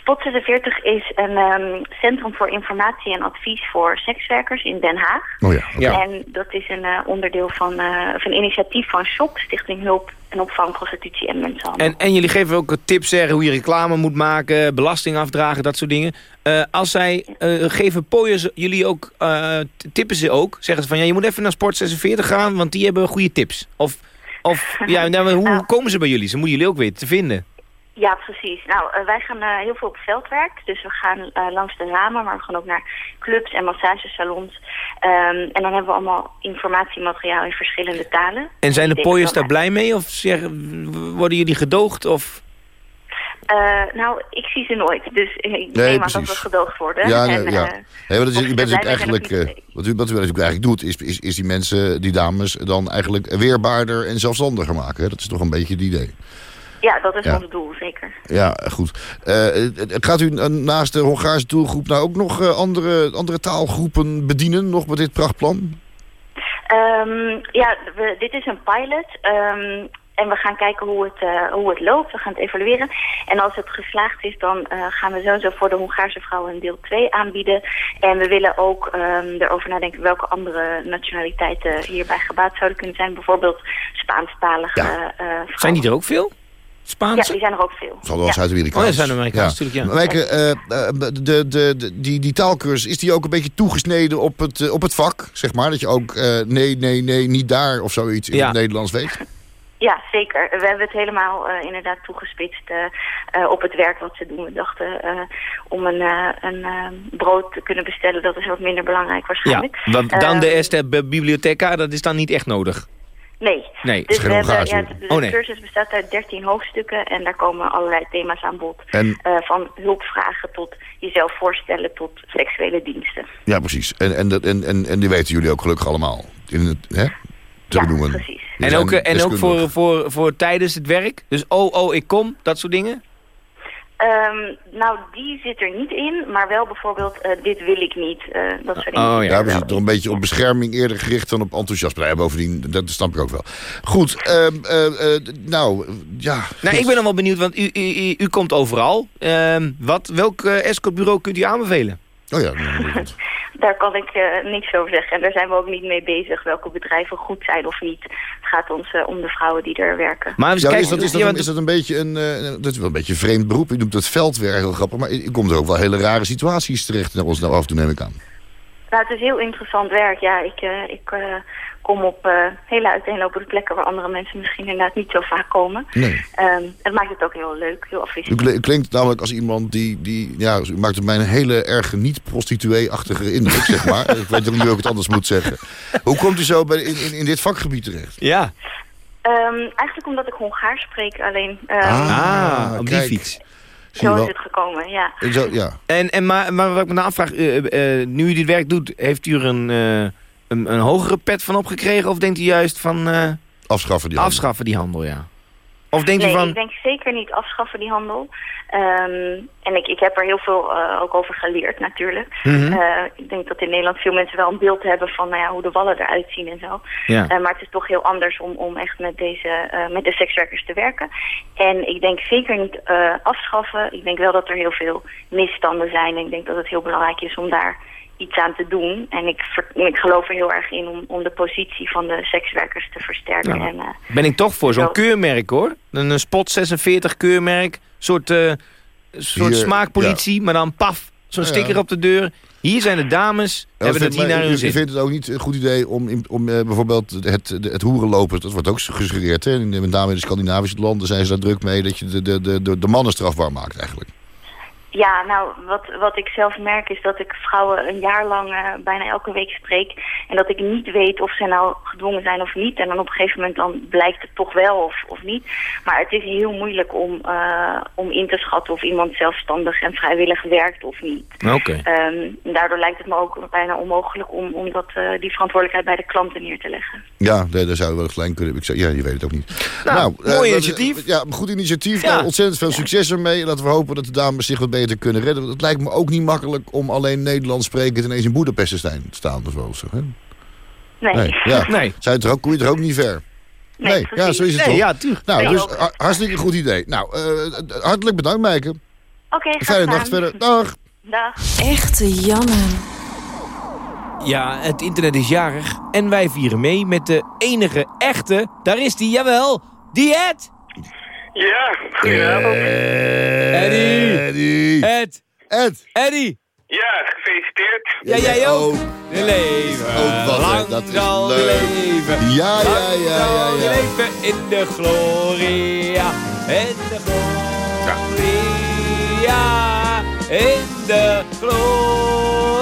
Spot 46 is een ehm, centrum voor informatie en advies voor sekswerkers in Den Haag. Oh ja. En dat is een eh, onderdeel van, eh, of een initiatief van SHOP, Stichting Hulp en Opvang Prostitutie en Mensenhandel. En, en jullie geven ook tips zeggen hoe je reclame moet maken, belasting afdragen, dat soort dingen. Eh, als zij eh, geven pooiers jullie ook, eh, tippen ze ook, zeggen ze van ja, je moet even naar Sport 46 gaan, want die hebben goede tips. Of, of ja, nou, hoe, hoe komen ze bij jullie? Ze moeten jullie ook weten te vinden. Ja, precies. Nou, eh, wij gaan eh, heel veel op veldwerk. Dus we gaan eh, langs de ramen, maar we gaan ook naar clubs en massagesalons. Ehm, en dan hebben we allemaal informatiemateriaal in verschillende talen. En zijn de pooiers daar blij mee? Of zeggen, worden jullie gedoogd? Of... Eh, nou, ik zie ze nooit. Dus ik neem aan dat we gedoogd worden. Ja, en, ja. Nee, maar dat is, je bent eigenlijk, eh, wat, u, wat u eigenlijk doet, is, is, is die mensen, die dames, dan eigenlijk weerbaarder en zelfstandiger maken. Hè? Dat is toch een beetje het idee. Ja, dat is Ja. ons doel, zeker. Ja, goed. Eh, eh, gaat u eh, naast de Hongaarse doelgroep nou ook nog eh, andere, andere taalgroepen bedienen, nog met dit prachtplan? Ehm, ja, we, dit is een pilot. ehm, en we gaan kijken hoe het, eh, hoe het loopt. We gaan het evalueren. En als het geslaagd is, dan eh, gaan we sowieso voor de Hongaarse vrouwen een deel 2 aanbieden. En we willen ook ehm, erover nadenken welke andere nationaliteiten hierbij gebaat zouden kunnen zijn. Bijvoorbeeld Spaanstalige Ja. eh, vrouwen. Zijn die er ook veel? Ja, Spaans? die zijn er ook veel. Zal wel Ja. Zuid-Amerikaans. Oh ja, Zuid-Amerikaans, natuurlijk, ja. Mijke, eh, eh, de, de, de, die, die taalkursus, is die ook een beetje toegesneden op het, eh, op het vak? Zeg maar, dat je ook eh, nee, nee, nee, niet daar of zoiets in Ja. het Nederlands weet? Ja, zeker. We hebben het helemaal eh, inderdaad toegespitst op het werk wat ze doen. We dachten eh, om een, eh, een brood te kunnen bestellen, dat is wat minder belangrijk Ja, waarschijnlijk. want dan Ehm, de Este Bibliotheca, dat is dan niet echt nodig. Nee. Nee, Dus geen Hongaars, ja, de, de Oh, nee. cursus bestaat uit 13 hoofdstukken en daar komen allerlei thema's aan bod. En- Eh, van hulpvragen tot jezelf voorstellen tot seksuele diensten. Ja, precies. En, en, dat- en, en, en die weten jullie ook gelukkig allemaal. In het, hè? Te Ja, precies. En ook, eh, en ook voor, voor, voor tijdens het werk? Dus oh, oh, ik kom, dat soort dingen? Ehm, nou, die zit er niet in, maar wel bijvoorbeeld eh, dit wil ik niet. eh, dat soort dingen. Oh, ja, we zitten toch een beetje op bescherming eerder gericht dan op enthousiasme. Ja, bovendien, dat snap ik ook wel. Goed, ehm, eh, eh, nou, ja. Nou, ik ben dan wel benieuwd, want u, u, u, u komt overal. Ehm, wat, welk uh, escortbureau kunt u aanbevelen? Oh ja, Daar kan ik uh, niks over zeggen. En daar zijn we ook niet mee bezig welke bedrijven goed zijn of niet. Het gaat ons uh, om de vrouwen die er werken. Maar ja, kijk, is, dat, is, dat een, is dat een beetje een, uh, dat is wel een beetje een vreemd beroep? U noemt het veldwerk heel grappig, maar u komt er ook wel hele rare situaties terecht naar ons nou af en toe neem ik aan. Nou, het is heel interessant werk. Ja, ik, ik kom op uh, hele uiteenlopende plekken waar andere mensen misschien inderdaad niet zo vaak komen. Nee. Um, het maakt het ook heel leuk, heel afwisselend. U klinkt namelijk als iemand die, die ja, u maakt op mij een hele erg niet-prostituee-achtige indruk, zeg maar. ik weet ook niet hoe ik het anders moet zeggen. Hoe komt u zo bij, in, in, in dit vakgebied terecht? Ja. Um, eigenlijk omdat ik Hongaars spreek, alleen... Um, ah, op die fiets. Zo is het gekomen, ja. Zo, ja. En, en maar, maar wat ik me nou afvraag, uh, uh, nu u dit werk doet, heeft u er een... Een, een, hogere pet van opgekregen? Of denkt u juist van... Uh, afschaffen die handel. Afschaffen die handel, ja. Of denkt nee, u van... ik denk zeker niet afschaffen die handel. Um, en ik, ik heb er heel veel uh, ook over geleerd natuurlijk. Mm -hmm. uh, ik denk dat in Nederland veel mensen wel een beeld hebben van nou ja, hoe de wallen eruit zien en zo. Ja. Uh, maar het is toch heel anders om, om echt met, deze, met de sekswerkers te werken. En ik denk zeker niet afschaffen. Ik denk wel dat er heel veel misstanden zijn. En ik denk dat het heel belangrijk is om daar iets aan te doen. En ik, ik geloof er heel erg in om, om de positie van de sekswerkers te versterken. Ja. En, uh, ben ik toch voor zo'n keurmerk hoor. Een, een spot 46 keurmerk. soort, uh, soort Hier, smaakpolitie, ja. maar dan paf. Zo'n Ja, sticker ja. op de deur. Hier zijn de dames, hebben het hier naar hun Je zin. vindt het ook niet een goed idee om, om eh, bijvoorbeeld het, het hoerenlopen... dat wordt ook gesuggereerd, hè? Met name in de Scandinavische landen zijn ze daar druk mee... dat je de, de, de, de, de mannen strafbaar maakt eigenlijk. Ja, nou, wat, wat ik zelf merk is dat ik vrouwen een jaar lang eh, bijna elke week spreek. En dat ik niet weet of ze nou gedwongen zijn of niet. En dan op een gegeven moment dan blijkt het toch wel of, of niet. Maar het is heel moeilijk om, eh, om in te schatten of iemand zelfstandig en vrijwillig werkt of niet. Oké. Ehm, en daardoor lijkt het me ook bijna onmogelijk om, om dat, eh, die verantwoordelijkheid bij de klanten neer te leggen. Ja, daar, daar zou je wel gelijk kunnen. Ik zeg, ja, je weet het ook niet. Nou, eh, mooi initiatief. Ja, een goed initiatief. Ja. Nou, ontzettend veel succes ermee. Laten we hopen dat de dames zich wat beter kunnen redden. Want Het lijkt me ook niet makkelijk om alleen Nederlands sprekend ineens in Boedapest te staan- staan. Of zo, hè? Nee. Nee, ja. Nee. Zijn het er ook, je er ook niet ver. Nee, Nee, ja, zo is het Nee, toch? ja, tuurlijk. Nou, Nee, dus ha- hartstikke goed idee. Nou, eh, hartelijk bedankt, Meike. Oké, graag Fijne nacht verder. Dag. Dag. Echte Janne. Ja, het internet is jarig en wij vieren mee met de enige echte, daar is die, jawel, die Ed. Ja, goedenavond. Eddie. Eddie. Ed, Ed. Eddie. Ja, gefeliciteerd. Ja, jij ook. De leven, wat, hè. lang Dat is zal leuk. leven. Ja, ja, Lang ja, ja, zal ja. leven in de gloria, in de gloria, in de gloria.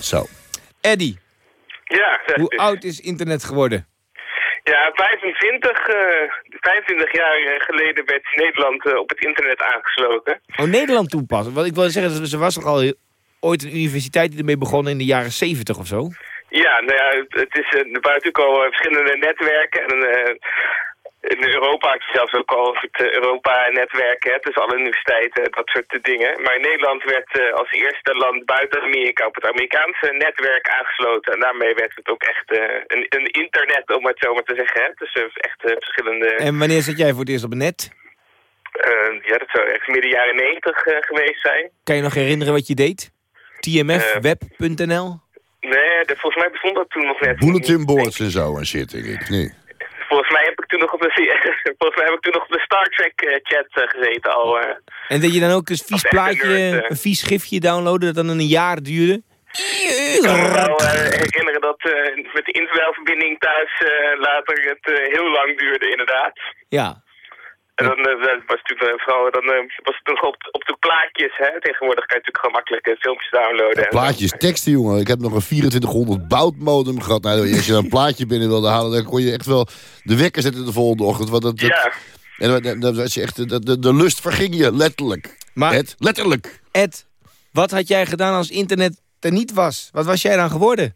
Zo. Eddie, Ja, hoe oud is internet geworden? Ja, 25, eh 25 jaar eh, geleden werd Nederland eh, op het internet aangesloten. Oh, Nederland toepassen. Want ik wil zeggen, er was toch al ooit een universiteit die ermee begon in de jaren 70 of zo? Ja, nou ja, het, het is, er waren natuurlijk al verschillende netwerken. En eh, in Europa had je zelfs ook al het eh, Europa-netwerk, hè, tussen alle universiteiten, dat soort dingen. Maar Nederland werd eh, als eerste land buiten Amerika op het Amerikaanse netwerk aangesloten. En daarmee werd het ook echt eh, een, een internet, om het zo maar te zeggen. Hè. Dus eh, echt eh, verschillende... En wanneer zat jij voor het eerst op het net? eh, ja, dat zou echt midden jaren negentig eh, geweest zijn. Kan je nog herinneren wat je deed? tmfweb.nl? Nee, de- volgens mij bestond dat toen nog net. Bulletin boards en zo en shit, denk ik. Nee. Volgens mij heb ik toen nog op de, volgens mij heb ik toen nog op de Star Trek eh, chat eh, gezeten al. eh. En deed je dan ook een vies plaatje, nerd, een vies gifje downloaden dat dan een jaar duurde? Ik kan me wel herinneren dat met de internetverbinding thuis later het heel lang duurde inderdaad. Ja. En dan eh, was natuurlijk vooral, dan eh, was het nog op, op de plaatjes, hè. Tegenwoordig kan je natuurlijk gewoon makkelijk eh, filmpjes downloaden. Plaatjes, teksten, jongen. Ik heb nog een 2400 boutmodem gehad. Nou, als je een plaatje binnen wilde halen, dan kon je echt wel de wekker zetten de volgende ochtend. Want dat, dat- Ja, En dan- dan, dan was je echt, de, de, de lust verging je, letterlijk. Maar- Ed, letterlijk. Ed, wat had jij gedaan als internet er niet was? Wat was jij dan geworden?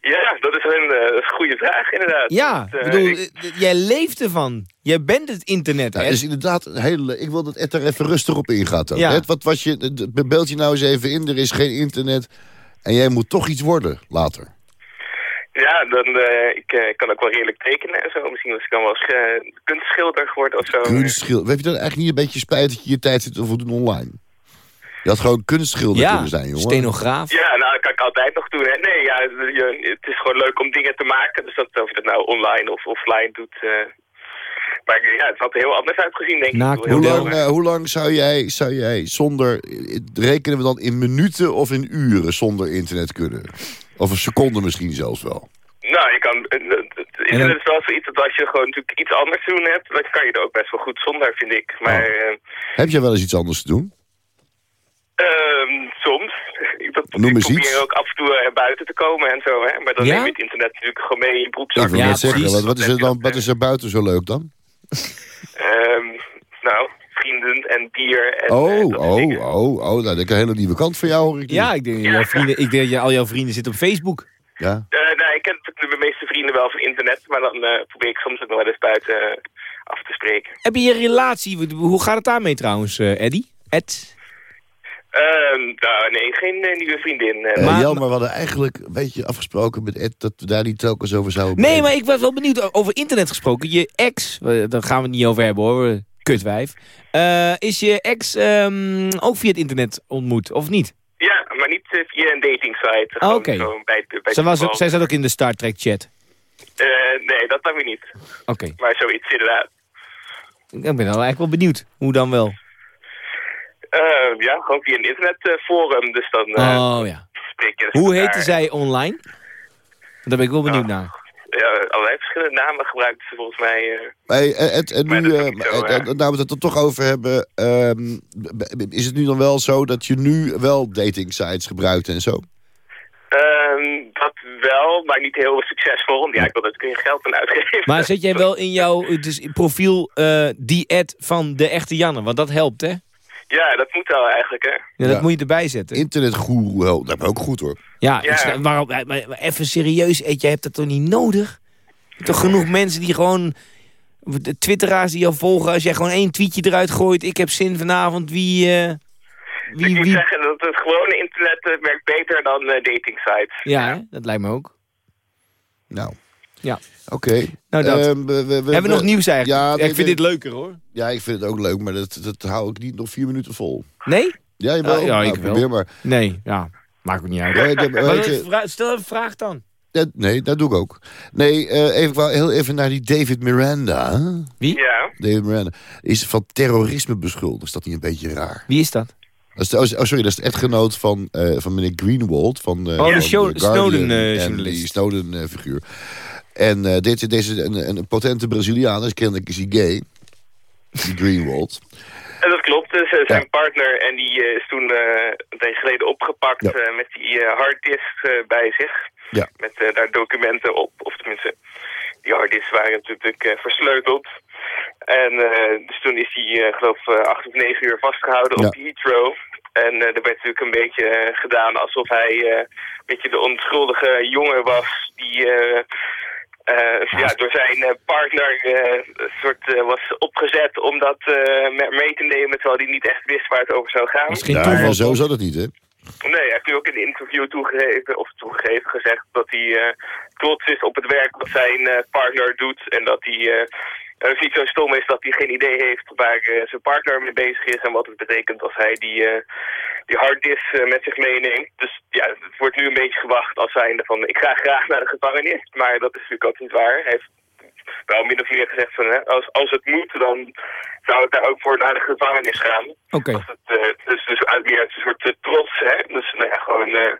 Ja, dat is een, eh, dat is een goede vraag inderdaad. Ja, Dat, ik eh, bedoel, ik- eh, jij leeft ervan. Jij bent het internet, Ja, Ed. dus inderdaad, een hele, ik wil dat Ed er even rustig op ingaat. ook. Ja. Ed, wat was je, beeld je nou eens even in, er is geen internet. En jij moet toch iets worden later. ja, dan, eh, ik kan ook wel redelijk tekenen en zo. Misschien als ik dan wel eens kunstschilder word of zo. Kunstschilder. Heb je dan eigenlijk niet een beetje spijt dat je je tijd zit te voldoen online? Je had gewoon kunstschilder Ja, kunnen zijn, jongen. stenograaf. Ja, nou, dat kan ik altijd nog doen. Hè. Nee, ja, je- het is gewoon leuk om dingen te maken. Dus dat, of je dat nou online of offline doet. eh. Maar ja, het had er heel anders uitgezien, denk ik. Hoe lang, eh, hoe lang zou, jij, zou jij zonder... eh, Rekenen we dan in minuten of in uren zonder internet kunnen? Of een seconde misschien zelfs wel. Nou, je kan, het internet is wel zoiets dat als je gewoon natuurlijk iets anders te doen hebt, dan kan je er ook best wel goed zonder, vind ik. Maar eh, Heb jij wel eens iets anders te doen? Ehm, soms, ik, dat, Noem ik probeer iets. ook af en toe eh, buiten te komen en zo, hè. Maar dan Ja? neem je het internet natuurlijk gewoon mee in je broekzak. Ik wil net zeggen, wat, wat, is er dan, wat is er buiten zo leuk dan? Ehm, nou, vrienden en bier en eh, Oh, dat soort oh, oh, oh. Nou, dat is een hele nieuwe kant van jou, hoor ik. Ja, ik denk, jouw vrienden, ik denk dat al jouw vrienden zitten op Facebook. Ja. Eh, nou, ik ken natuurlijk de meeste vrienden wel van internet, maar dan eh, probeer ik soms ook nog wel eens buiten eh, af te spreken. Heb je je relatie, hoe gaat het daarmee trouwens, eh Eddy? Ed? Ehm, nou, nee, geen eh, nieuwe vriendin. eh. Eh, Maar- Jelmer, we hadden eigenlijk een beetje afgesproken met Ed... dat we daar niet telkens over zouden Nee, maar ik was wel benieuwd, over internet gesproken. Je ex, daar gaan we het niet over hebben hoor, kutwijf. Eh, is je ex ehm, ook via het internet ontmoet, of niet? Ja, maar niet via een datingsite. Ah, Gewoon oké. bij Zij, zat ook in de Star Trek chat. Eh, nee, dat dan weer niet. Oké, Maar zoiets inderdaad. ik ben wel eigenlijk wel benieuwd. Hoe dan wel? Eh, ja, gewoon via een internetforum. Dus dan eh oh ja. spreek je dus Hoe heette zij online? Daar ben ik wel benieuwd Nou, naar. Ja, allerlei verschillende namen gebruikt ze volgens mij. eh. Hey, en Maar nu, nou we het er toch over hebben... ehm, is het nu dan wel zo dat je nu wel dating sites gebruikt en zo? Ehm, dat wel, maar niet heel succesvol. Want ja, ik wil dat kun je geld aan uitgeven. Maar zet jij wel in jouw dus in profiel eh, die ad van de echte Janne? Want dat helpt, hè? Ja, dat moet wel eigenlijk, hè. Ja, dat Ja. moet je erbij zetten. Internetgoeroe, wel, dat is ook goed hoor. Ja, Ja. ik snap- waarom, maar, maar even serieus, Ed, jij hebt dat toch niet nodig? Je hebt toch genoeg mensen die gewoon... De twitteraars die jou volgen, als jij gewoon één tweetje eruit gooit... ik heb zin vanavond, wie... eh, ik wie, moet wie... zeggen dat het gewone internet eh, werkt beter dan eh, dating sites. Ja, hè? dat lijkt me ook. Nou, Ja. Oké. Nou, dat. Ehm, we, Hebben we nog nieuws eigenlijk? Ja, ik vind dit leuker, hoor. Ja, ik vind het ook leuk, maar dat, dat hou ik niet nog vier minuten vol. Nee? Ja, jawel. Ah, ja, Nou, ik wel. probeer maar. Nee, ja. Maakt ook niet uit. Heb- Maar je- Stel een vraag dan. Ja, nee, dat doe ik ook. Nee, eh, even, ik wou heel even naar die David Miranda. Wie? Ja. David Miranda is van terrorisme beschuldigd. Is dat niet een beetje raar? Wie is dat? Dat is de- oh, sorry, dat is de echtgenoot van, eh, van meneer Greenwald. Van, eh, Oh, de van show- The Guardian Snowden-journalist. en die Snowden-figuur. En eh, dit, deze een, een potente Braziliaan is kennelijk is hij gay. Die Greenwald. En dat klopt, dus zijn Ja. partner en die eh, is toen een tijd geleden opgepakt Ja. met die harddisk bij zich. Ja. Met daar documenten op, of tenminste, die harddisks waren natuurlijk versleuteld. En dus toen is hij, geloof ik, acht of negen uur vastgehouden Ja. op Heathrow. En er werd natuurlijk een beetje gedaan alsof hij een beetje de onschuldige jongen was die... eh, eh, ja, door zijn eh, partner eh, een soort eh, was opgezet om dat eh, me- mee te nemen, terwijl hij niet echt wist waar het over zou gaan. Misschien Ja, toeval. zo toch? zat het niet, hè? Nee, hij heeft nu ook in een interview toegegeven, of toegegeven gezegd dat hij eh, trots is op het werk dat zijn eh, partner doet. En dat hij eh, uh, niet zo stom is dat hij geen idee heeft waar eh, zijn partner mee bezig is en wat het betekent als hij die, eh, die harddisk eh, met zich meeneemt. Dus ja, het wordt nu een beetje gewacht als zijnde van ik ga graag naar de gevangenis. Maar dat is natuurlijk ook niet waar. Hij heeft wel min of meer gezegd van hè, als, als het moet dan zou ik daar ook voor naar de gevangenis gaan. Oké. Het, eh, dus, dus uit meer uit een soort eh, trots, hè. Dus nou ja, gewoon... eh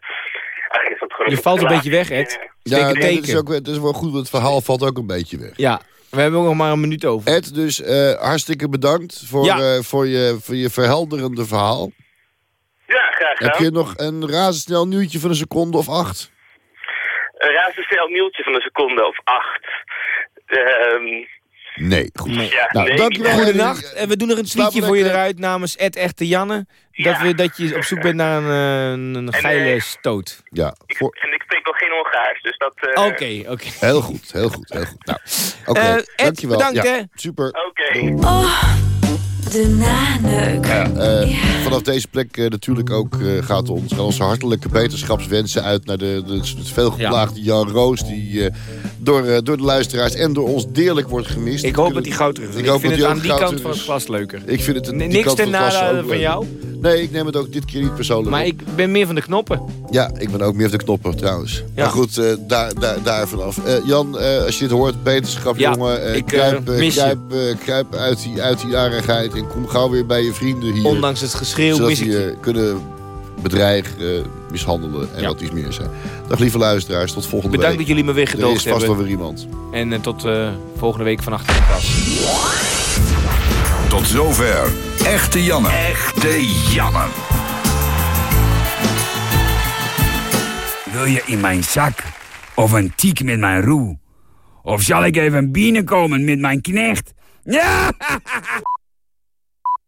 eigenlijk is dat gewoon Je valt een beetje weg, Ed. Eh, Ja, nee, dat is, teken. ook, dat is wel goed, want het verhaal valt ook een beetje weg. Ja, we hebben ook nog maar een minuut over. Ed, dus eh, hartstikke bedankt voor, Ja. eh, voor, je, voor je verhelderende verhaal. Ja, graag Heb gedaan. je nog een razendsnel nieuwtje van een seconde of acht? Een razendsnel nieuwtje van een seconde of acht. Ehm Nee, goed. Ja, nou, nee. dankjewel. Goedenacht. En we doen er een tweetje voor je eruit namens Ed Echte Janne. Dat, we, dat je op zoek bent naar een, eh, een geile stoot. Ja, voor... En ik spreek nog geen Hongaars, dus dat... eh, Oké, oké. heel goed, heel goed, heel goed. Nou, oké, Eh, Ed, dankjewel. bedankt, ja, hè. Super. Oké. Oh, de naneuk. Ja, eh, Vanaf deze plek eh, natuurlijk ook eh, gaat ons, gaan onze hartelijke beterschapswensen uit naar de, de, het veelgeplaagde Jan Roos. Die eh, door, eh, door de luisteraars en door ons deerlijk wordt gemist. Ik hoop dat hij gauw terug is. Ik Ik, hoop vind dat het aan die kant van het glas leuker. Ik vind het een, die Niks ten nadele van jou. Nee, ik neem het ook dit keer niet persoonlijk Maar op. ik ben meer van de knoppen. Ja, ik ben ook meer van de knoppen trouwens. Ja. Maar goed, eh, daar, daar, daar vanaf. Eh, Jan, eh, als je dit hoort, beterschap Ja, jongen. ik, kruip, eh, mis je. kruip, kruip uit die, uit die narigheid en kom gauw weer bij je vrienden hier. Ondanks het geschreeuw zodat mis ik je kunnen bedreigen, eh, mishandelen en Ja. wat iets meer zijn. Dag lieve luisteraars, tot volgende Bedankt week. dat jullie me weer Er gedoogd is vast hebben. wel weer iemand. En eh, tot eh, volgende week van achter de klas. Tot zover. Echte Janne. Echte Janne. Wil je in mijn zak? Of een tiek met mijn roe? Of zal ik even binnenkomen met mijn knecht? Ja!